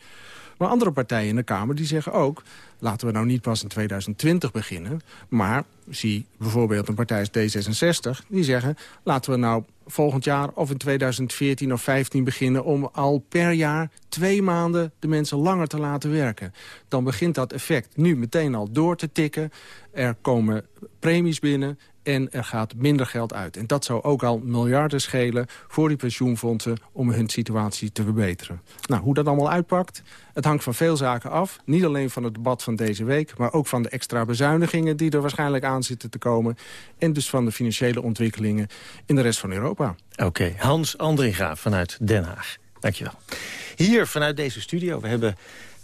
Maar andere partijen in de Kamer die zeggen ook... laten we nou niet pas in 2020 beginnen... maar zie bijvoorbeeld een partij als D66... die zeggen, laten we nou volgend jaar of in 2014 of 15 beginnen... om al per jaar twee maanden de mensen langer te laten werken. Dan begint dat effect nu meteen al door te tikken. Er komen premies binnen en er gaat minder geld uit. En dat zou ook al miljarden schelen voor die pensioenfondsen... om hun situatie te verbeteren. Nou, hoe dat allemaal uitpakt, het hangt van veel zaken af. Niet alleen van het debat van deze week... maar ook van de extra bezuinigingen die er waarschijnlijk aan zitten te komen... en dus van de financiële ontwikkelingen in de rest van Europa. Oké, okay. Hans Andringa vanuit Den Haag. Dankjewel. Hier vanuit deze studio, we hebben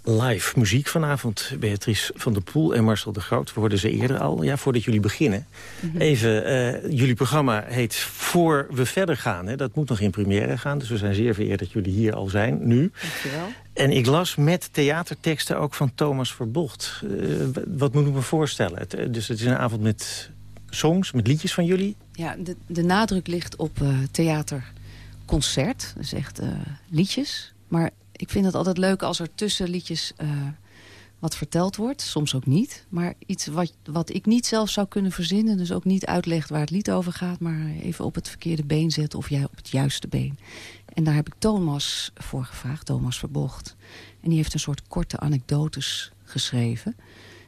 live muziek vanavond. Beatrice van der Poel en Marcel de Groot. We hoorden ze eerder al, ja, voordat jullie beginnen. Mm -hmm. Even, uh, jullie programma heet Voor we verder gaan. Hè. Dat moet nog in première gaan, dus we zijn zeer vereerd dat jullie hier al zijn, nu. Dankjewel. En ik las met theaterteksten ook van Thomas Verbocht. Uh, wat moet ik me voorstellen? Het, uh, dus het is een avond met songs, met liedjes van jullie? Ja, de, de nadruk ligt op theaterconcert. Dus echt liedjes. Maar ik vind het altijd leuk als er tussen liedjes uh, wat verteld wordt. Soms ook niet. Maar iets wat, wat ik niet zelf zou kunnen verzinnen. Dus ook niet uitlegt waar het lied over gaat. Maar even op het verkeerde been zetten. Of jij op het juiste been. En daar heb ik Thomas voor gevraagd. Thomas Verbocht. En die heeft een soort korte anekdotes geschreven.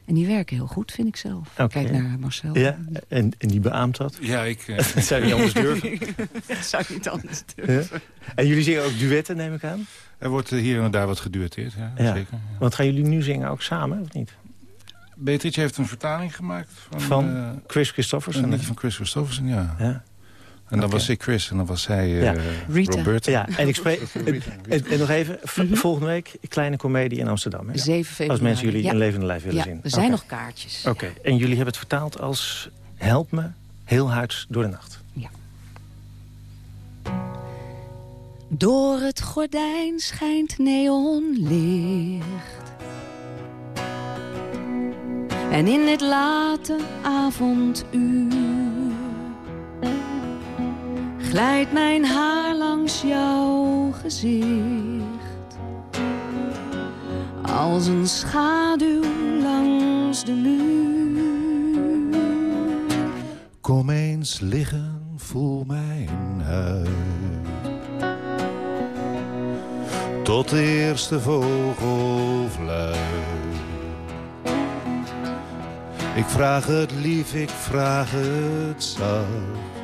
En die werken heel goed, vind ik zelf. Okay. Kijk naar Marcel. Ja, en, en die beaamt dat? Ja, ik... (laughs) Uh... (laughs) dat zou je niet anders durven? dat zou ik niet anders durven. Ja? En jullie zingen ook duetten, neem ik aan? Er wordt hier en daar wat geduetteerd, ja, ja. zeker. Ja. Want gaan jullie nu zingen ook samen, of niet? Beatrice heeft een vertaling gemaakt van... Van uh, Chris Christofferson? Een liedje van Chris Christofferson, ja. ja. En dan was ik Chris en dan was zij eh Ja. Rita. Roberta. Ja, en ik spreek... (laughs) en, en nog even, v- volgende week kleine komedie in Amsterdam. Hè? 7 februari. Als mensen jullie Ja. in levende lijf willen ja, zien. er zijn nog kaartjes. Oké, en jullie hebben het vertaald als... Help me, heel huids door de nacht. Door het gordijn schijnt neonlicht. En in dit late avonduur glijdt mijn haar langs jouw gezicht. Als een schaduw langs de muur. Kom eens liggen, voel mijn huid. Tot de eerste vogelfluit. Ik vraag het lief, ik vraag het zacht.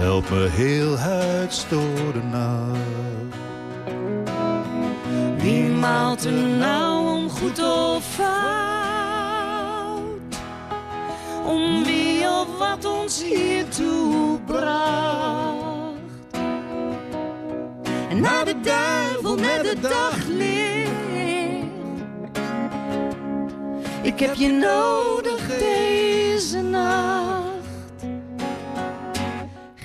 Help me heel huids door de. Wie maalt er nou om goed of fout? Om wie of wat ons hiertoe bracht? En naar de duivel met het daglicht. Ik heb je nodig deze nacht.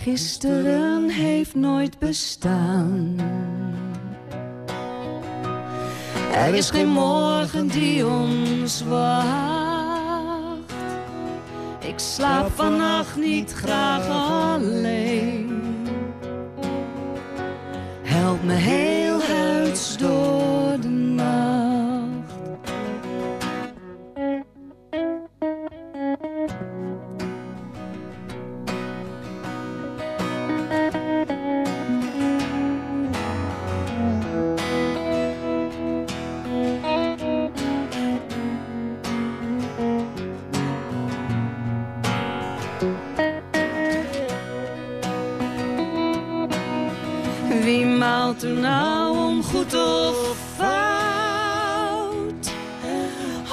Gisteren heeft nooit bestaan. Er is geen morgen die ons wacht. Ik slaap vannacht niet graag alleen. Help me heel huids door nou om goed of fout?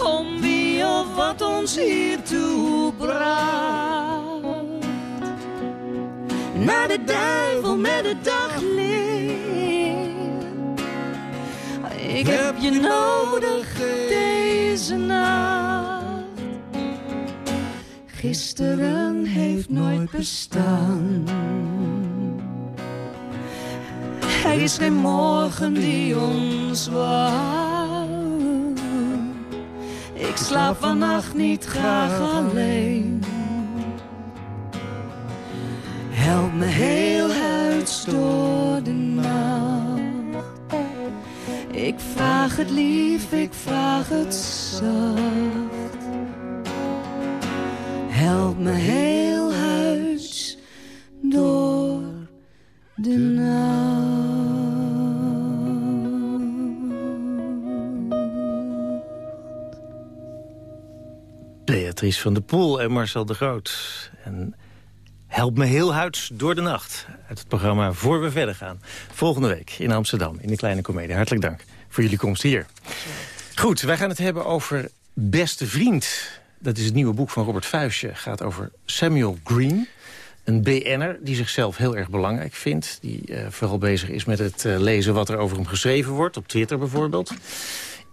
Om wie of wat ons hiertoe bracht? Naar de duivel met het daglicht. Ik heb je nodig deze nacht. Gisteren heeft nooit bestaan. Er is geen morgen die ons wacht. Ik slaap vannacht niet graag alleen. Help me heel huids door de nacht. Ik vraag het lief, ik vraag het zacht. Help me heel Van der Poel en Marcel de Groot. En help me heel huids door de nacht. Uit het programma Voor we verder gaan. Volgende week in Amsterdam, in de Kleine Comedie. Hartelijk dank voor jullie komst hier. Goed, wij gaan het hebben over Beste Vriend. Dat is het nieuwe boek van Robert Vuistje. Gaat over Samuel Green. Een BN'er die zichzelf heel erg belangrijk vindt. Die eh, vooral bezig is met het eh, lezen wat er over hem geschreven wordt. Op Twitter bijvoorbeeld.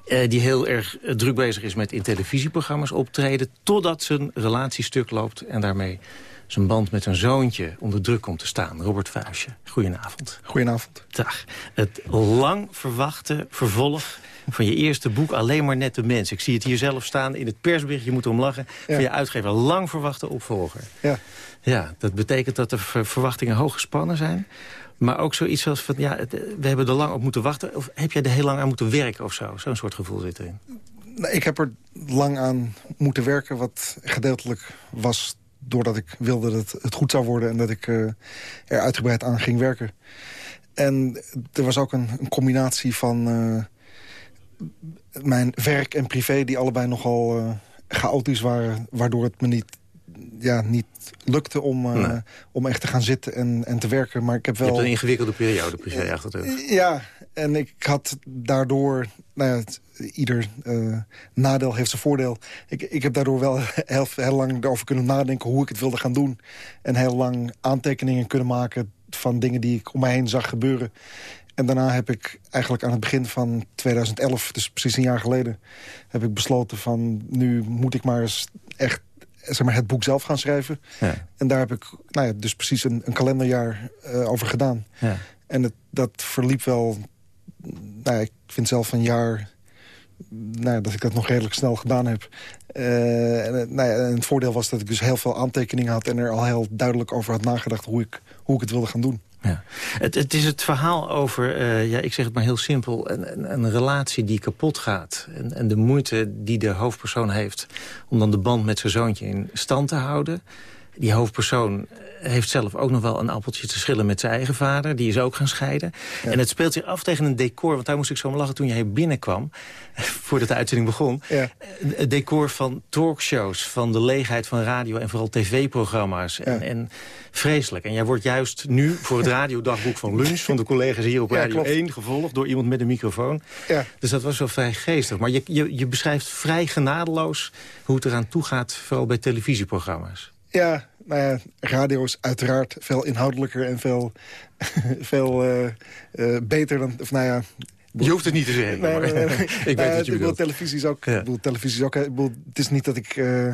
Eh, die heel erg eh, druk bezig is met in televisieprogramma's optreden... totdat zijn relatiestuk loopt en daarmee zijn band met zijn zoontje onder druk komt te staan. Robert Vuistje, goedenavond. Goedenavond. Dag. Het lang verwachte vervolg van je eerste boek Alleen maar nette mensen. Ik zie het hier zelf staan in het persbericht, je moet erom lachen... van je uitgever, lang verwachte opvolger. Ja. Ja, dat betekent dat de ver- verwachtingen hoog gespannen zijn... Maar ook zoiets als van, ja, het- we hebben er lang op moeten wachten. Of heb jij er heel lang aan moeten werken of zo? Zo'n soort gevoel zit erin. Nou, ik heb er lang aan moeten werken, wat gedeeltelijk was doordat ik wilde dat het goed zou worden... en dat ik eh, er uitgebreid aan ging werken. En er was ook een, een combinatie van eh, mijn werk en privé... die allebei nogal eh, chaotisch waren, waardoor het me niet, ja, niet lukte om, eh, Nee. om echt te gaan zitten en, en te werken. Maar ik heb Je wel... hebt een ingewikkelde periode privé achter de rug. Ja, en ik had daardoor... Nou ja, het- ieder eh, nadeel heeft zijn voordeel. Ik, ik heb daardoor wel (laughs) heel, heel lang erover kunnen nadenken hoe ik het wilde gaan doen. En heel lang aantekeningen kunnen maken van dingen die ik om mij heen zag gebeuren. En daarna heb ik eigenlijk aan het begin van 2011, dus precies een jaar geleden... heb ik besloten van nu moet ik maar eens echt zeg maar, het boek zelf gaan schrijven. Ja. En daar heb ik nou ja, dus precies een, een kalenderjaar eh, over gedaan. Ja. En het, dat verliep wel... Nou ja, ik vind zelf een jaar nou dat ik dat nog redelijk snel gedaan heb. Eh, en, eh, nou ja, en het voordeel was dat ik dus heel veel aantekeningen had... en er al heel duidelijk over had nagedacht hoe ik, hoe ik het wilde gaan doen. Ja. Het, het is het verhaal over, eh, ja, ik zeg het maar heel simpel... een, een, een relatie die kapot gaat. En, en de moeite die de hoofdpersoon heeft... om dan de band met zijn zoontje in stand te houden. Die hoofdpersoon heeft zelf ook nog wel een appeltje te schillen met zijn eigen vader. Die is ook gaan scheiden. En het speelt zich af tegen een decor. Want daar moest ik zo om lachen toen jij binnenkwam. (laughs) Voordat de uitzending begon. Ja. Het decor van talkshows. Van de leegheid van radio en vooral tv-programma's. En, en vreselijk. En jij wordt juist nu voor het radiodagboek van lunch... van de collega's hier op Radio klopt. 1 gevolgd door iemand met een microfoon. Ja. Dus dat was wel vrij geestig. Maar je, je, je beschrijft vrij genadeloos hoe het eraan toe gaat... vooral bij televisieprogramma's. Ja, nou ja, radio is uiteraard veel inhoudelijker en veel, (laughs) veel eh, eh, beter dan... Of nou ja, Je hoeft het niet te zeggen. Nee, (laughs) ik weet ja, wat je ik bedoel, bedoelt. televisie is ook. Ik bedoel, televisie is ook. ik bedoel, het is niet dat ik. eh,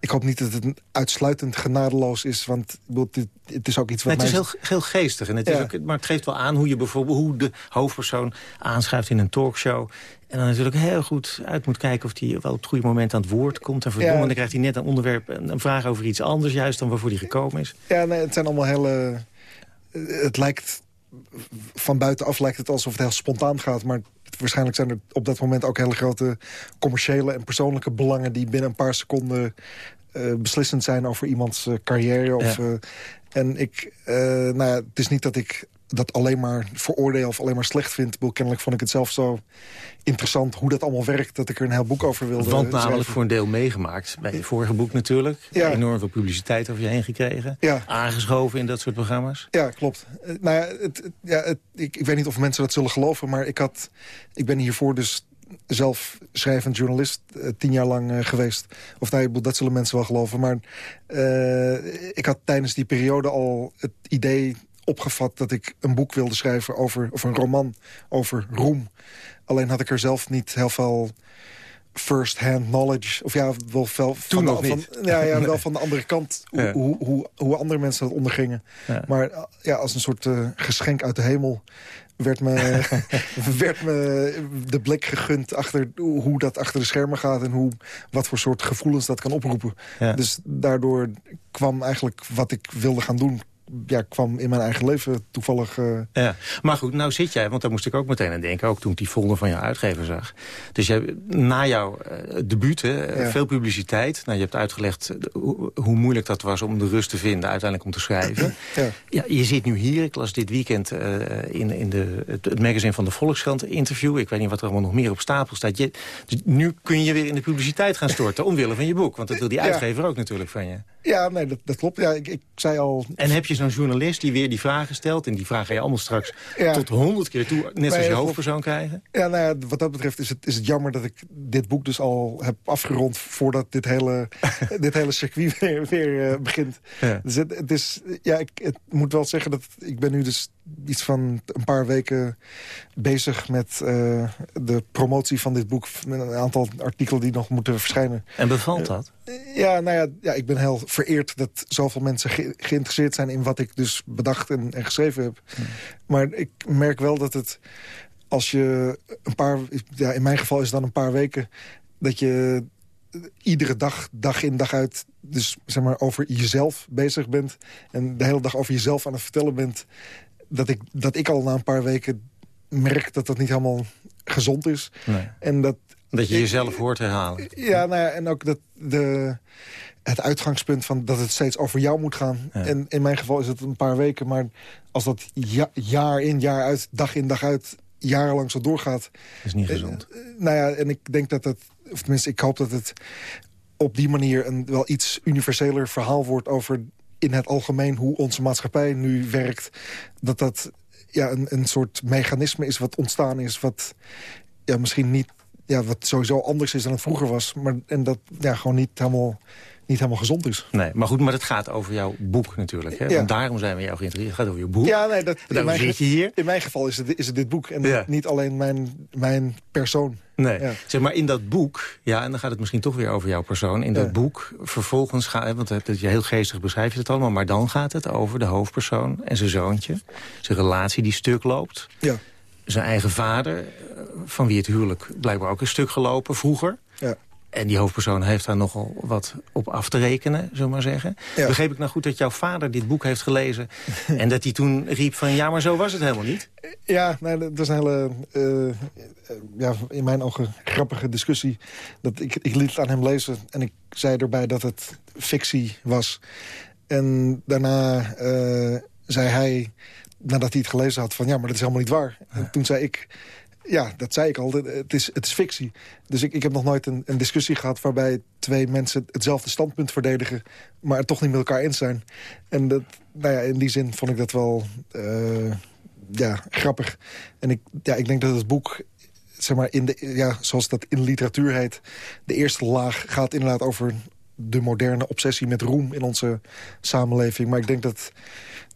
ik hoop niet dat het uitsluitend genadeloos is, want ik bedoel, het, het is ook iets wat Nee, het is heel, heel geestig. En het is Ja. ook, maar het geeft wel aan hoe je bijvoorbeeld hoe de hoofdpersoon aanschuift in een talkshow. En dan natuurlijk heel goed uit moet kijken of hij wel op het goede moment aan het woord komt. En verdomme, Ja. dan krijgt hij net een onderwerp, een, een vraag over iets anders juist dan waarvoor hij gekomen is. Ja, nee, het zijn allemaal hele. Het lijkt van buitenaf lijkt het alsof het heel spontaan gaat, maar waarschijnlijk zijn er op dat moment ook hele grote commerciële en persoonlijke belangen die binnen een paar seconden eh, beslissend zijn over iemands eh, carrière. Of, Ja. eh, en ik, nou ja, het is niet dat ik dat alleen maar veroordeel of alleen maar slecht vind. Ik Kennelijk vond ik het zelf zo interessant hoe dat allemaal werkt... dat ik er een heel boek over wilde Want namelijk schrijven. voor een deel meegemaakt. Bij je vorige boek natuurlijk. Ja. Enorm veel publiciteit over je heen gekregen. Ja. Aangeschoven in dat soort programma's. Ja, klopt. Eh, nou ja, het, ja het, ik, ik weet niet of mensen dat zullen geloven... maar ik, had, ik ben hiervoor dus zelf schrijvend journalist eh, tien jaar lang eh, geweest. Of nou, dat zullen mensen wel geloven. Maar ik had tijdens die periode al het idee opgevat... dat ik een boek wilde schrijven over, of een roman over roem. Alleen had ik er zelf niet heel veel first-hand knowledge. Of ja, wel van, nog de, van, niet. ja, ja, (laughs) wel van de andere kant. Hoe, Ja. hoe, hoe, hoe andere mensen dat ondergingen. Ja. Maar eh, ja, als een soort eh, geschenk uit de hemel werd me, (laughs) werd me de blik gegund achter hoe hoe dat achter de schermen gaat... en hoe, wat voor soort gevoelens dat kan oproepen. Ja. Dus daardoor kwam eigenlijk wat ik wilde gaan doen... Ja, kwam in mijn eigen leven toevallig... eh, Ja, maar goed, nou zit jij, want daar moest ik ook meteen aan denken... ook toen ik die folder van jouw uitgever zag. Dus jij, na jouw eh, debuut, hè, Ja. veel publiciteit... Nou, je hebt uitgelegd eh, hoe, hoe moeilijk dat was om de rust te vinden... uiteindelijk om te schrijven. (clears throat) ja. Ja, je zit nu hier, ik las dit weekend in, in de, het, het magazine van de Volkskrant interview. Ik weet niet wat er allemaal nog meer op stapel staat. Je, dus nu kun je weer in de publiciteit gaan storten, omwille van je boek. Want dat wil die (laughs) uitgever ook natuurlijk van je. ja, nee, dat, dat klopt. Ja, ik, ik zei al... En heb je zo'n journalist die weer die vragen stelt... en die vragen ga je allemaal straks Ja. tot honderd keer toe... net Nee, je hoofdpersoon krijgen? Ja, nou ja, wat dat betreft is het, is het jammer dat ik dit boek dus al heb afgerond... voordat dit hele, (laughs) dit hele circuit weer, weer eh, begint. Ja. Dus het, het is, ja, ik het moet wel zeggen dat ik ben nu dus iets van een paar weken bezig met eh, de promotie van dit boek. Met een aantal artikelen die nog moeten verschijnen. En bevalt dat? Ja, nou ja, ja, ik ben heel vereerd dat zoveel mensen ge- geïnteresseerd zijn... in wat ik dus bedacht en, en geschreven heb. Maar ik merk wel dat het, als je een paar... Ja, in mijn geval is het dan een paar weken... dat je iedere dag, dag in, dag uit... dus zeg maar over jezelf bezig bent... en de hele dag over jezelf aan het vertellen bent... dat ik, dat ik al na een paar weken merk dat dat niet helemaal gezond is. Nee. En dat Dat je jezelf hoort herhalen. ja, nou ja, en ook dat de, het uitgangspunt van dat het steeds over jou moet gaan. Ja. En in mijn geval is het een paar weken. Maar als dat ja- jaar in, jaar uit, dag in, dag uit... jarenlang zo doorgaat... Dat is niet gezond. eh, nou ja, en ik denk dat het... of tenminste, ik hoop dat het op die manier... een wel iets universeler verhaal wordt over in het algemeen... hoe onze maatschappij nu werkt. Dat dat ja, een, een soort mechanisme is wat ontstaan is... wat ja, misschien niet ja, wat sowieso anders is dan het vroeger was. Maar, en dat ja, gewoon niet helemaal, niet helemaal gezond is. Nee, maar goed, maar het gaat over jouw boek natuurlijk. Hè? Ja. Want daarom zijn we jou geïnteresseerd. Het gaat over je boek. Ja, nee, dat, in, mijn, zit je hier. in mijn geval is het, is het dit boek. En Ja. niet alleen mijn, mijn persoon. Nee, Ja. zeg maar in dat boek, ja, en dan gaat het misschien toch weer over jouw persoon. In dat boek, vervolgens gaat, want is heel geestig beschrijf je het allemaal, maar dan gaat het over de hoofdpersoon en zijn zoontje. Zijn relatie die stuk loopt. Ja. Zijn eigen vader, eh, van wie het huwelijk blijkbaar ook een stuk gelopen vroeger. Ja. En die hoofdpersoon heeft daar nogal wat op af te rekenen, zullen maar zeggen. Ja. Begreep ik nou goed dat jouw vader dit boek heeft gelezen... en dat hij toen riep van ja, maar zo was het helemaal niet? Ja, nee, dat is een hele, eh, eh, ja, in mijn ogen grappige discussie. Dat ik, ik liet het aan hem lezen en ik zei erbij dat het fictie was. En daarna eh, zei hij, nadat hij het gelezen had, van ja, maar dat is helemaal niet waar. En toen zei ik, ja, dat zei ik al, het is, het is fictie. Dus ik, ik heb nog nooit een, een discussie gehad waarbij twee mensen hetzelfde standpunt verdedigen, maar het toch niet met elkaar eens zijn. En dat, nou ja, in die zin vond ik dat wel eh, ja, grappig. En ik, ja, ik denk dat het boek, zeg maar, in de, ja, zoals dat in literatuur heet... de eerste laag gaat inderdaad over de moderne obsessie met roem in onze samenleving. Maar ik denk dat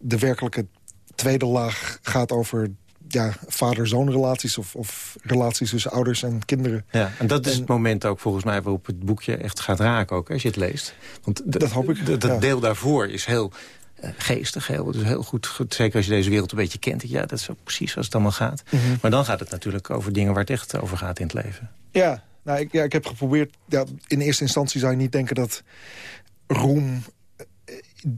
de werkelijke tweede laag gaat over ja, vader-zoon relaties... Of, of relaties tussen ouders en kinderen. Ja, en dat is En- het moment ook volgens mij waarop het boekje echt gaat raken ook, als je het leest. Want Dat hoop ik, Dat ja. deel daarvoor is heel eh, geestig, heel, dus heel goed, goed. Zeker als je deze wereld een beetje kent. Ja, dat is ook precies zoals het allemaal gaat. Mhm. Maar dan gaat het natuurlijk over dingen waar het echt over gaat in het leven. Ja, nou, ik, ja, ik heb geprobeerd... Ja, in eerste instantie zou je niet denken dat roem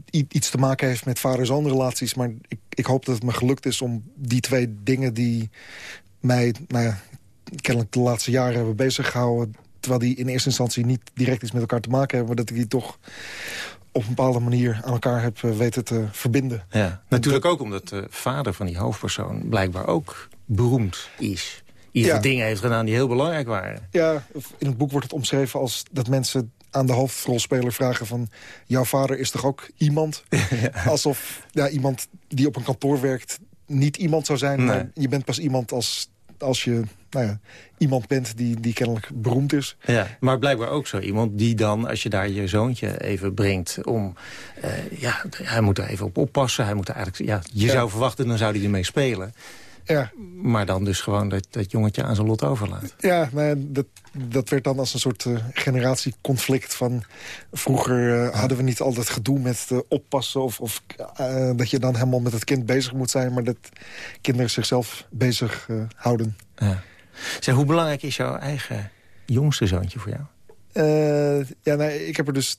iets te maken heeft met vader-zoon relaties. Maar ik, ik hoop dat het me gelukt is om die twee dingen die mij... Nou ja, kennelijk de laatste jaren hebben bezig gehouden... terwijl die in eerste instantie niet direct iets met elkaar te maken hebben... maar dat ik die toch op een bepaalde manier aan elkaar heb eh, weten te verbinden. Ja, natuurlijk ook omdat de vader van die hoofdpersoon blijkbaar ook beroemd is. Iedere Ja. dingen heeft gedaan die heel belangrijk waren. Ja, in het boek wordt het omschreven als dat mensen aan de hoofdrolspeler vragen van... jouw vader is toch ook iemand? (laughs) Alsof ja, iemand die op een kantoor werkt niet iemand zou zijn. Nee. Maar je bent pas iemand als, als je nou ja, iemand bent die, die kennelijk beroemd is. Ja, maar blijkbaar ook zo iemand die dan, als je daar je zoontje even brengt... om, eh, ja, hij moet er even op oppassen. Hij moet er eigenlijk, ja, je Ja. zou verwachten, dan zou hij ermee spelen. Ja, Maar dan dus gewoon dat, dat jongetje aan zijn lot overlaat. ja nou ja, dat, dat werd dan als een soort eh, generatieconflict van... vroeger eh, hadden we niet altijd gedoe met eh, oppassen... of, of dat je dan helemaal met het kind bezig moet zijn... maar dat kinderen zichzelf bezig houden. Ja. Zeg, hoe belangrijk is jouw eigen jongste zoontje voor jou? Ja, nee, ik heb er dus...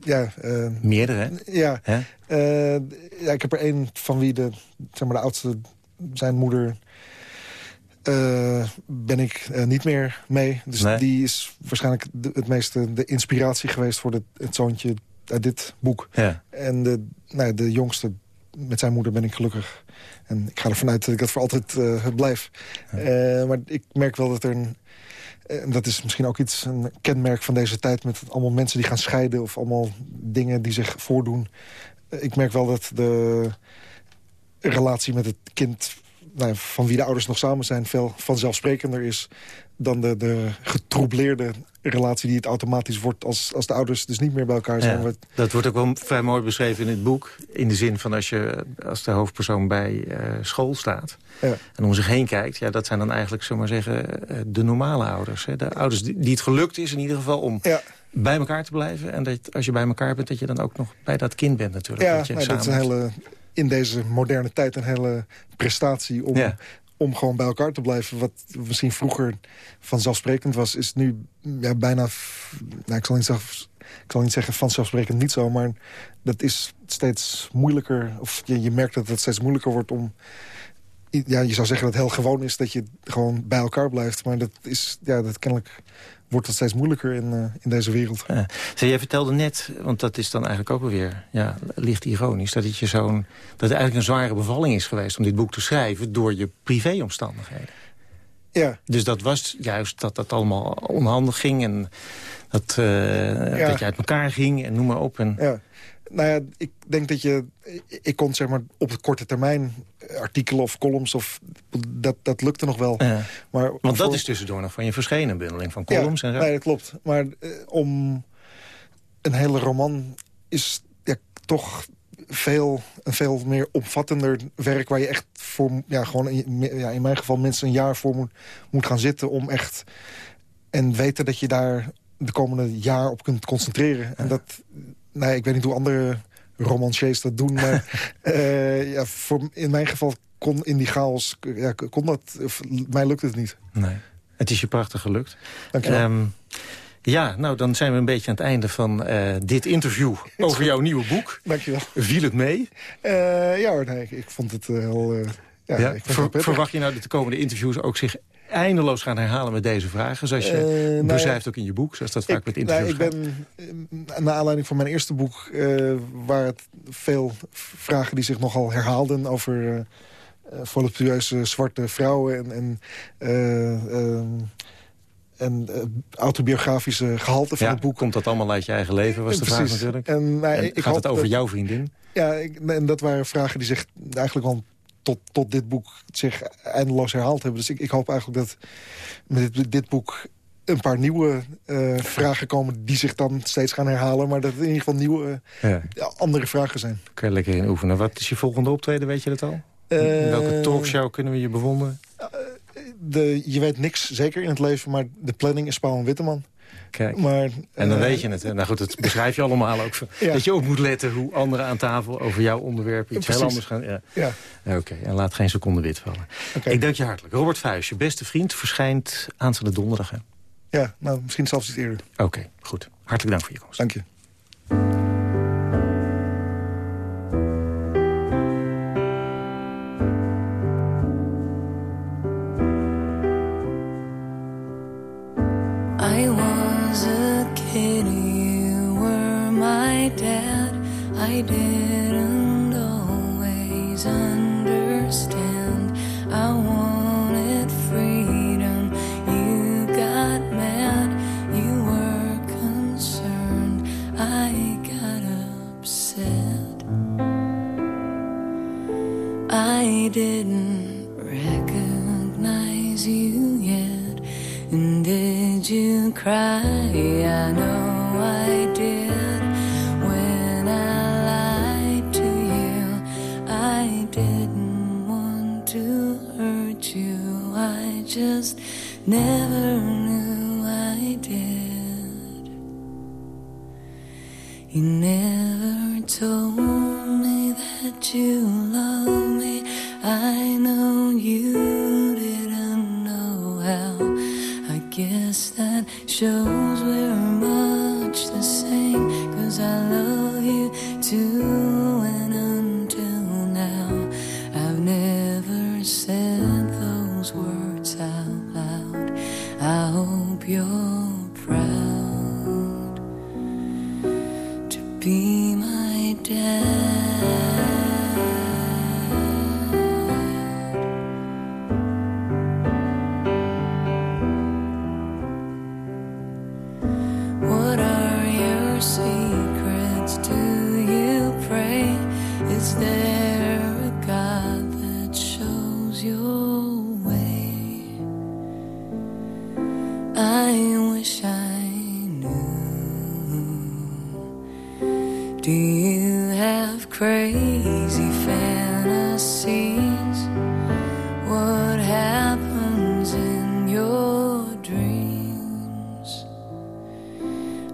ja, eh, Meerdere, ja, eh, ja, ik heb er één van wie de, zeg maar, de oudste, zijn moeder... eh, ben ik niet meer mee. Dus Nee. die is waarschijnlijk de, het meeste de inspiratie geweest... voor de, het zoontje uit dit boek. Ja. En de, nou, ja, de jongste, met zijn moeder ben ik gelukkig. En ik ga ervan uit dat ik dat voor altijd blijf. Eh, maar ik merk wel dat er een... En dat is misschien ook iets, een kenmerk van deze tijd... met allemaal mensen die gaan scheiden... of allemaal dingen die zich voordoen. Ik merk wel dat de relatie met het kind... Nou, van wie de ouders nog samen zijn... veel vanzelfsprekender is dan de, de getroubleerde relatie... die het automatisch wordt als, als de ouders dus niet meer bij elkaar zijn. Ja, dat wordt ook wel vrij mooi beschreven in het boek. In de zin van als, je, als de hoofdpersoon bij eh, school staat... Ja. en om zich heen kijkt... Ja, dat zijn dan eigenlijk, zullen we maar zeggen, eh, de normale ouders. Hè? De ouders die, die het gelukt is in ieder geval om Ja. bij elkaar te blijven. En dat als je bij elkaar bent, dat je dan ook nog bij dat kind bent natuurlijk. Ja, dat je dat is een hele, in deze moderne tijd een hele prestatie om, Ja. Om gewoon bij elkaar te blijven. Wat misschien vroeger vanzelfsprekend was, is nu ja, bijna, nou, ik, zal niet zeggen, ik niet zeggen vanzelfsprekend niet zo, maar dat is steeds moeilijker. Of je, je merkt dat het steeds moeilijker wordt om... Ja, je zou zeggen dat het heel gewoon is dat je gewoon bij elkaar blijft. Maar dat is, ja, dat kennelijk wordt het steeds moeilijker in, eh, in deze wereld. Ja. Jij vertelde net, want dat is dan eigenlijk ook alweer ja, licht ironisch... Dat het, je zo'n, dat het eigenlijk een zware bevalling is geweest om dit boek te schrijven... door je privéomstandigheden. Ja. Dus dat was juist dat dat allemaal onhandig ging... en dat, eh, dat je uit elkaar ging en noem maar op. En, Ja. Nou ja, ik denk dat je... Ik kon zeg maar op de korte termijn artikelen of columns... Of, dat, dat lukte nog wel. Ja. Maar Want dat voor- is tussendoor nog van je verschenen bundeling van columns ja, en zo. Nee, dat klopt. Maar eh, om een hele roman is ja, toch veel, een veel meer omvattender werk... waar je echt voor, ja, gewoon in, ja, in mijn geval minstens een jaar voor moet, moet gaan zitten... om echt en weten dat je daar de komende jaar op kunt concentreren. En dat, nou, ik weet niet hoe andere romanciers dat doen... maar (laughs) eh, ja, voor, in mijn geval kon in die chaos... Ja, kon dat, of, mij lukt het niet. Nee. Het is je prachtig gelukt. Ehm, ja, nou dan zijn we een beetje aan het einde van eh, dit interview (laughs) over jouw nieuwe boek. Dankjewel. Viel het mee? Eh, ja hoor, nee, ik, ik vond het heel... ja, Ja, ik vond het ver- wel prettig. verwacht je nou dat de komende interviews ook zich eindeloos gaan herhalen met deze vragen? Zoals je nou ja, beschrijft ook in je boek, zoals dat vaak met interviews nou, ik ben, eh, naar aanleiding van mijn eerste boek... eh waren het veel vragen die zich nogal herhaalden... over voluptueuze zwarte vrouwen en... en en autobiografische gehalte van Ja, het boek. komt dat allemaal uit je eigen leven, was de vraag natuurlijk. En, nou, En ik gaat het over dat- jouw vriendin? Ja, ik, en dat waren vragen die zich eigenlijk al tot, tot dit boek zich eindeloos herhaald hebben. Dus ik, ik hoop eigenlijk dat met dit, dit boek een paar nieuwe eh, vragen komen... die zich dan steeds gaan herhalen. Maar dat het in ieder geval nieuwe, ja, andere vragen zijn. Kun je lekker in oefenen. Wat is je volgende optreden, weet je dat al? Eh, Welke talkshow kunnen we je bewonderen? De, je weet niks zeker in het leven, maar de planning is Paul Witteman. Kijk. Maar, En dan eh, weet je het. hè. Nou goed, dat beschrijf je allemaal ook. Ja. Dat je ook moet letten hoe anderen aan tafel over jouw onderwerp iets heel Precies. anders gaan. Ja. Ja. Oké, en laat geen seconde wit vallen. Ik dank je hartelijk. Robert Vuijs, je beste vriend, verschijnt aanstaande donderdag. hè? Ja, nou, misschien zelfs iets eerder. Oké, goed. Hartelijk dank voor je komst. Dank je. Dad. I didn't always understand.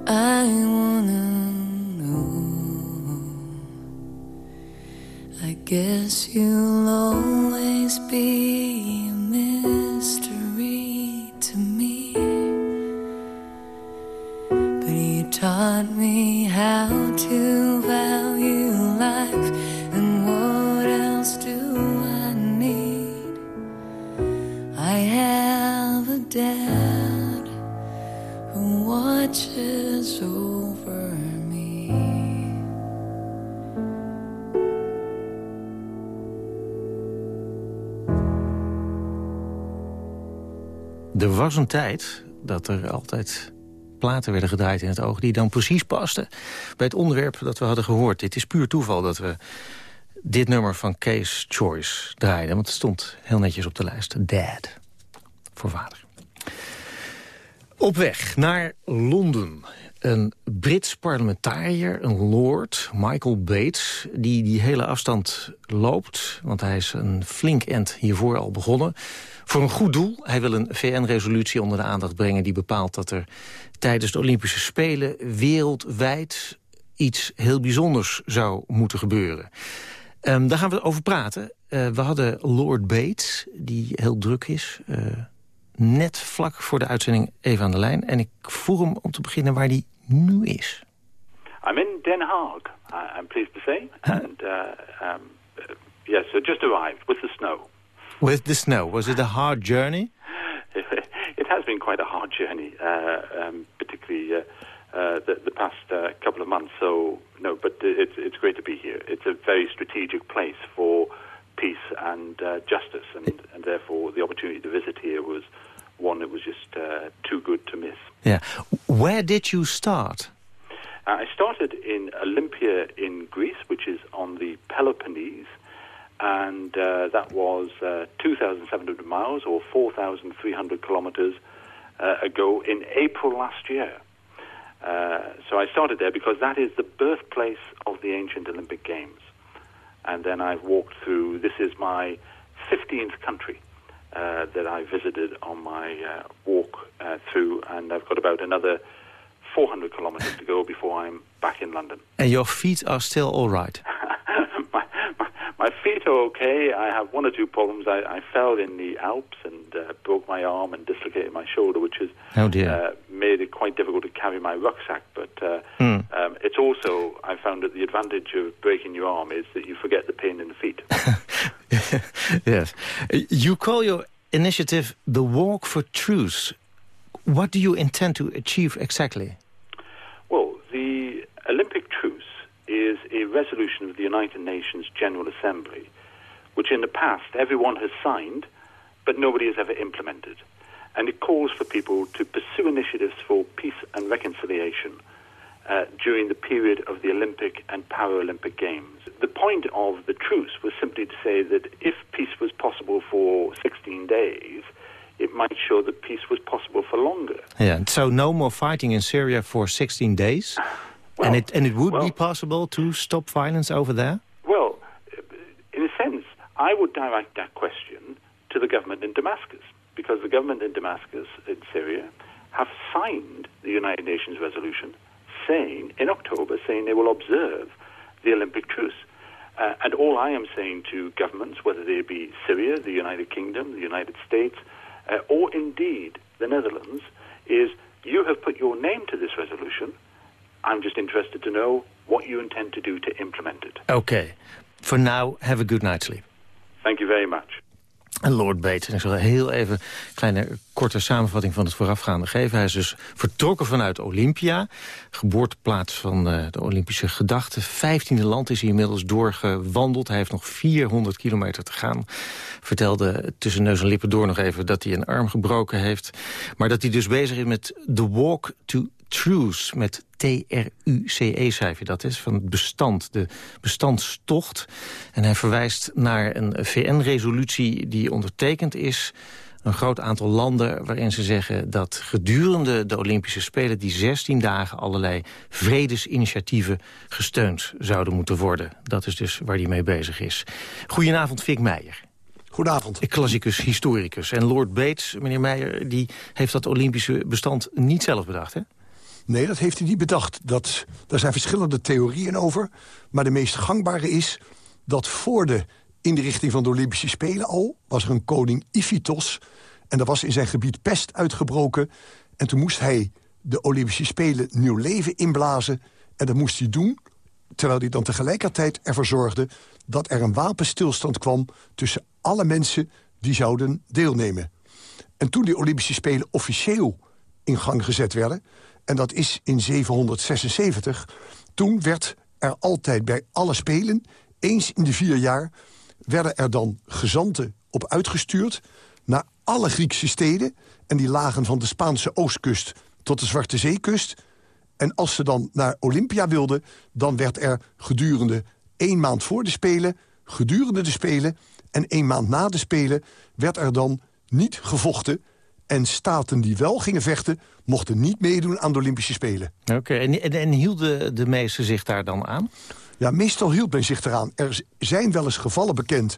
I wanna know. I guess you'll always be was een tijd dat er altijd platen werden gedraaid in het oog... die dan precies pasten bij het onderwerp dat we hadden gehoord. Dit is puur toeval dat we dit nummer van Case Choice draaiden. Want het stond heel netjes op de lijst. Dad. Voor vader. Op weg naar Londen. Een Brits parlementariër, een lord, Michael Bates... die die hele afstand loopt, want hij is een flink end hiervoor al begonnen... voor een goed doel. Hij wil een VN-resolutie onder de aandacht brengen... die bepaalt dat er tijdens de Olympische Spelen wereldwijd iets heel bijzonders zou moeten gebeuren. Um, daar gaan we over praten. Uh, we hadden Lord Bates, die heel druk is... Uh, net vlak voor de uitzending even aan de lijn. En ik vroeg hem om te beginnen waar hij nu is. I'm in Den Haag, I'm pleased to say. And, uh, um, yes, so just arrived with the snow. With the snow. Was it a hard journey? it has been quite a hard journey, uh, um, particularly uh, uh, the, the, past uh, couple of months. So, no, but it's, it's great to be here. It's a very strategic place for peace and uh, justice, and, and therefore the opportunity to visit here was one that was just uh, too good to miss. Yeah. Where did you start? Uh, I started in Olympia in Greece, which is on the Peloponnese, and uh, that was uh, 2,700 miles or 4,300 kilometers uh, ago in April last year. Uh, so I started there because that is the birthplace of the ancient Olympic Games. And then I've walked through, this is my 15th country uh, that I visited on my uh, walk uh, through, and I've got about another 400 kilometers to go before I'm back in London. And your feet are still all right? (laughs) my, feet are okay. I have one or two problems. I, I fell in the Alps and uh, broke my arm and dislocated my shoulder, which has oh dear. Uh, made it quite difficult to carry my rucksack. But mm. um, it's also, I found that the advantage of breaking your arm is that you forget the pain in the feet. (laughs) yes. You call your initiative the Walk for Truth. What do you intend to achieve exactly? Well, the is a resolution of the United Nations General Assembly, which in the past everyone has signed, but nobody has ever implemented. And it calls for people to pursue initiatives for peace and reconciliation uh, during the period of the Olympic and Paralympic Games. The point of the truce was simply to say that if peace was possible for 16 days, it might show that peace was possible for longer. Yeah, so no more fighting in Syria for 16 days? (laughs) Well, and it and it would well, be possible to stop violence over there? Well, in a sense, I would direct that question to the government in Damascus, because the government in Damascus, in Syria, have signed the United Nations resolution saying, in October, saying they will observe the Olympic truce. Uh, and all I am saying to governments, whether they be Syria, the United Kingdom, the United States, uh, or indeed the Netherlands, is you have put your name to this resolution. I'm just interested to know what you intend to do to implement it. Okay. For now, have a good night's sleep. Thank you very much. En Lord Bates. En ik zal heel even een kleine korte samenvatting van het voorafgaande geven. Hij is dus vertrokken vanuit Olympia. Geboorteplaats van uh, de Olympische gedachte. Vijftiende land is hij inmiddels doorgewandeld. Hij heeft nog 400 kilometer te gaan. Vertelde tussen neus en lippen door nog even dat hij een arm gebroken heeft. Maar dat hij dus bezig is met The Walk to Truce met T-R-U-C-E schrijf je dat is, van het bestand, de bestandstocht. En hij verwijst naar een VN-resolutie die ondertekend is een groot aantal landen waarin ze zeggen dat gedurende de Olympische Spelen... die 16 dagen allerlei vredesinitiatieven gesteund zouden moeten worden. Dat is dus waar hij mee bezig is. Goedenavond, Fik Meijer. Goedenavond. Klassicus, historicus. En Lord Bates, meneer Meijer, die heeft dat Olympische bestand niet zelf bedacht, hè? Nee, dat heeft hij niet bedacht. Dat, daar zijn verschillende theorieën over. Maar de meest gangbare is dat voor de inrichting van de Olympische Spelen al... was er een koning Iphitos en er was in zijn gebied pest uitgebroken. En toen moest hij de Olympische Spelen nieuw leven inblazen. En dat moest hij doen terwijl hij dan tegelijkertijd ervoor zorgde... dat er een wapenstilstand kwam tussen alle mensen die zouden deelnemen. En toen die Olympische Spelen officieel in gang gezet werden... en dat is in 776... toen werd er altijd bij alle Spelen, eens in de vier jaar... werden er dan gezanten op uitgestuurd naar alle Griekse steden... en die lagen van de Spaanse oostkust tot de Zwarte Zeekust. En als ze dan naar Olympia wilden... dan werd er gedurende één maand voor de Spelen... gedurende de Spelen en één maand na de Spelen... werd er dan niet gevochten... En staten die wel gingen vechten, mochten niet meedoen aan de Olympische Spelen. Oké, en, en, en hielden de meesten zich daar dan aan? Ja, meestal hield men zich eraan. Er zijn wel eens gevallen bekend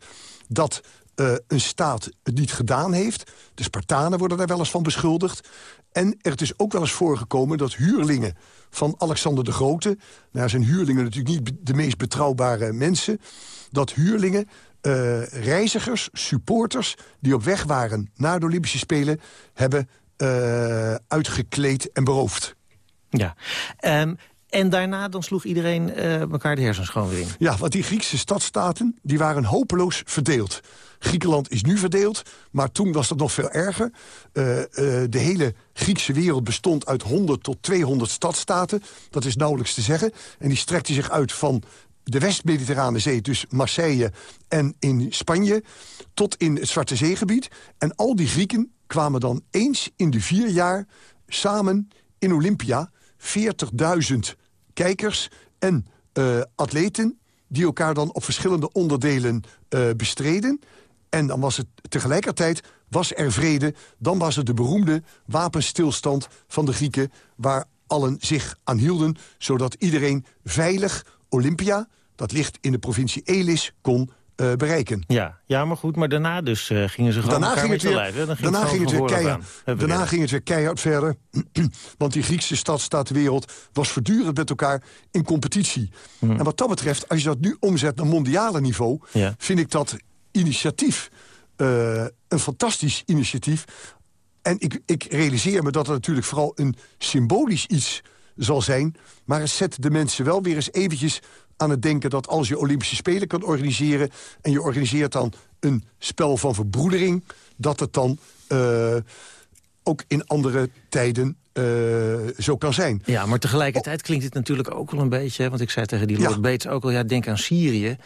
dat eh, een staat het niet gedaan heeft. De Spartanen worden daar wel eens van beschuldigd. En er is ook wel eens voorgekomen dat huurlingen van Alexander de Grote... nou zijn huurlingen natuurlijk niet de meest betrouwbare mensen... dat huurlingen eh, reizigers, supporters die op weg waren naar de Olympische Spelen... hebben eh, uitgekleed en beroofd. Ja. Ehm, en daarna dan sloeg iedereen eh, elkaar de hersens gewoon weer in. Ja, want die Griekse stadstaten die waren hopeloos verdeeld. Griekenland is nu verdeeld, maar toen was dat nog veel erger. De hele Griekse wereld bestond uit 100 tot 200 stadstaten. Dat is nauwelijks te zeggen. En die strekte zich uit van de West-Mediterrane Zee, dus Marseille en in Spanje... tot in het Zwarte Zeegebied. En al die Grieken kwamen dan eens in de vier jaar samen in Olympia... 40.000 kijkers en eh, atleten die elkaar dan op verschillende onderdelen eh, bestreden. En dan was het tegelijkertijd was er vrede. Dan was het de beroemde wapenstilstand van de Grieken... waar allen zich aan hielden, zodat iedereen veilig Olympia... dat ligt in de provincie Elis, kon eh, bereiken. Ja, ja, maar goed, maar daarna dus eh, gingen ze gewoon Daarna ging het weer, daarna het ging het weer keihard, daarna ging het weer keihard verder. (clears throat) Want die Griekse stadstaatwereld was voortdurend met elkaar in competitie. En wat dat betreft, als je dat nu omzet naar mondiale niveau... Ja. vind ik dat initiatief eh, een fantastisch initiatief. En ik, ik realiseer me dat het natuurlijk vooral een symbolisch iets zal zijn. Maar het zet de mensen wel weer eens eventjes aan het denken... dat als je Olympische Spelen kan organiseren... en je organiseert dan een spel van verbroedering... dat het dan eh, ook in andere tijden eh, zo kan zijn. Ja, maar tegelijkertijd klinkt het natuurlijk ook wel een beetje... want ik zei tegen die Lord Bates ook al, ja, denk aan Syrië.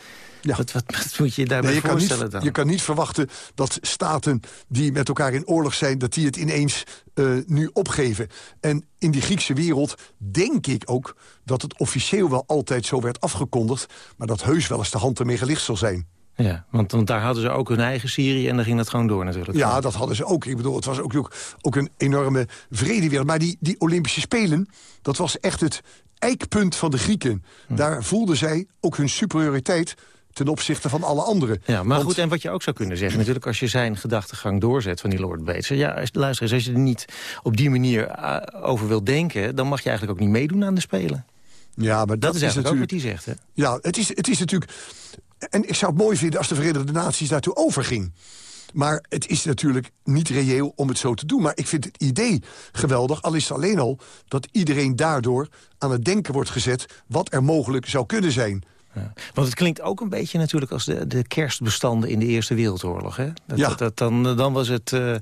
Wat, wat, wat moet je daarbij Nee, je, kan voorstellen niet, dan? je kan niet verwachten dat staten die met elkaar in oorlog zijn... dat die het ineens eh, nu opgeven. En in die Griekse wereld denk ik ook dat het officieel wel altijd zo werd afgekondigd... maar dat heus wel eens de hand ermee gelicht zal zijn. Ja, want, want daar hadden ze ook hun eigen Syrië en dan ging dat gewoon door natuurlijk. Ja, dat hadden ze ook. Ik bedoel, het was ook, ook, ook een enorme vredewereld. Maar die, die Olympische Spelen, dat was echt het eikpunt van de Grieken. Hm. Daar voelden zij ook hun superioriteit ten opzichte van alle anderen. Ja, maar Want- goed, en wat je ook zou kunnen zeggen... natuurlijk als je zijn gedachtegang doorzet van die Lord Bates... ja, luister eens, als je er niet op die manier eh, over wilt denken... dan mag je eigenlijk ook niet meedoen aan de Spelen. Ja, maar dat, is eigenlijk ook natuurlijk... wat hij zegt, Ja, het is, het is natuurlijk... En ik zou het mooi vinden als de Verenigde Naties daartoe overging. Maar het is natuurlijk niet reëel om het zo te doen. Maar ik vind het idee geweldig, al is het alleen al... dat iedereen daardoor aan het denken wordt gezet... wat er mogelijk zou kunnen zijn. Want het klinkt ook een beetje natuurlijk als de, de kerstbestanden in de Eerste Wereldoorlog. Hè? Dat, Ja. dat, dat- dan, dan was het eh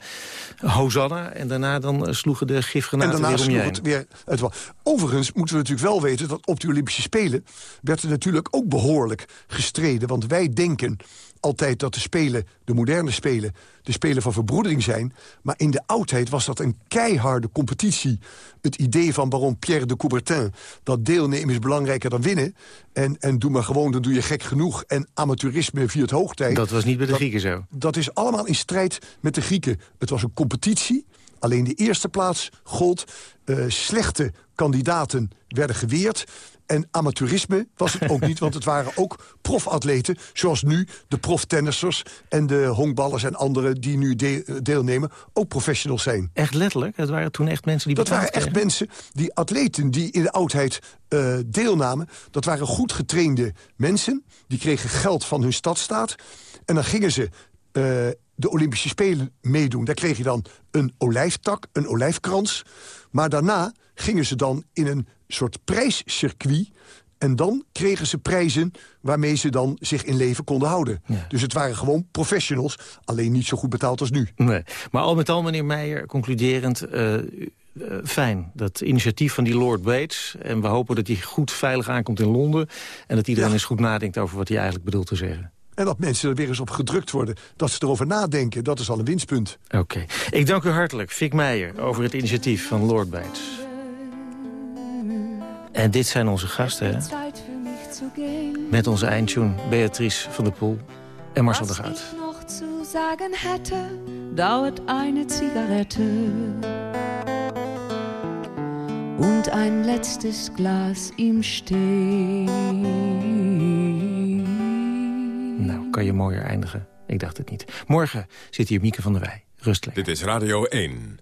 Hosanna en daarna dan sloegen de En gifgranaten daarna weer om je het weer het Overigens moeten we natuurlijk wel weten... dat op de Olympische Spelen werd er natuurlijk ook behoorlijk gestreden. Want wij denken altijd dat de Spelen, de moderne Spelen... de Spelen van verbroedering zijn. Maar in de oudheid was dat een keiharde competitie. Het idee van baron Pierre de Coubertin... dat deelnemen is belangrijker dan winnen. En, en doe maar gewoon, dan doe je gek genoeg. En amateurisme viert hoogtijd. Dat was niet bij de Dat- Grieken zo. dat is allemaal in strijd met de Grieken. Het was een competitie. Alleen de eerste plaats gold. Eh, slechte kandidaten werden geweerd. En amateurisme was het ook niet, want het waren ook profatleten... zoals nu de proftennissers en de honkballers en anderen... die nu de- deelnemen, ook professionals zijn. Echt letterlijk? Het waren toen echt mensen die Dat waren echt kregen? mensen, die atleten die in de oudheid eh, deelnamen... dat waren goed getrainde mensen. Die kregen geld van hun stadstaat. En dan gingen ze eh, de Olympische Spelen meedoen. Daar kreeg je dan een olijftak, een olijfkrans. Maar daarna gingen ze dan in een soort prijscircuit... En dan kregen ze prijzen waarmee ze dan zich in leven konden houden. Dus het waren gewoon professionals, alleen niet zo goed betaald als nu. Nee. Maar al met al, meneer Meijer, concluderend... eh, eh, fijn, dat initiatief van die Lord Bates. En we hopen dat hij goed veilig aankomt in Londen. En dat iedereen eens goed nadenkt over wat hij eigenlijk bedoelt te zeggen. En dat mensen er weer eens op gedrukt worden. Dat ze erover nadenken, dat is al een winstpunt. Oké. Ik dank u hartelijk, Fik Meijer, over het initiatief van Lord Bates. En dit zijn onze gasten, hè? Met onze eindtune, Beatrice van der Poel en Marcel de Gaat. noch zu sagen hätte, dauert eine Zigarette und ein letztes Glas im Stehen. Nou, kan je mooier eindigen? Ik dacht het niet. Morgen zit hier Mieke van der Wij. Rust lekker. Dit is Radio 1.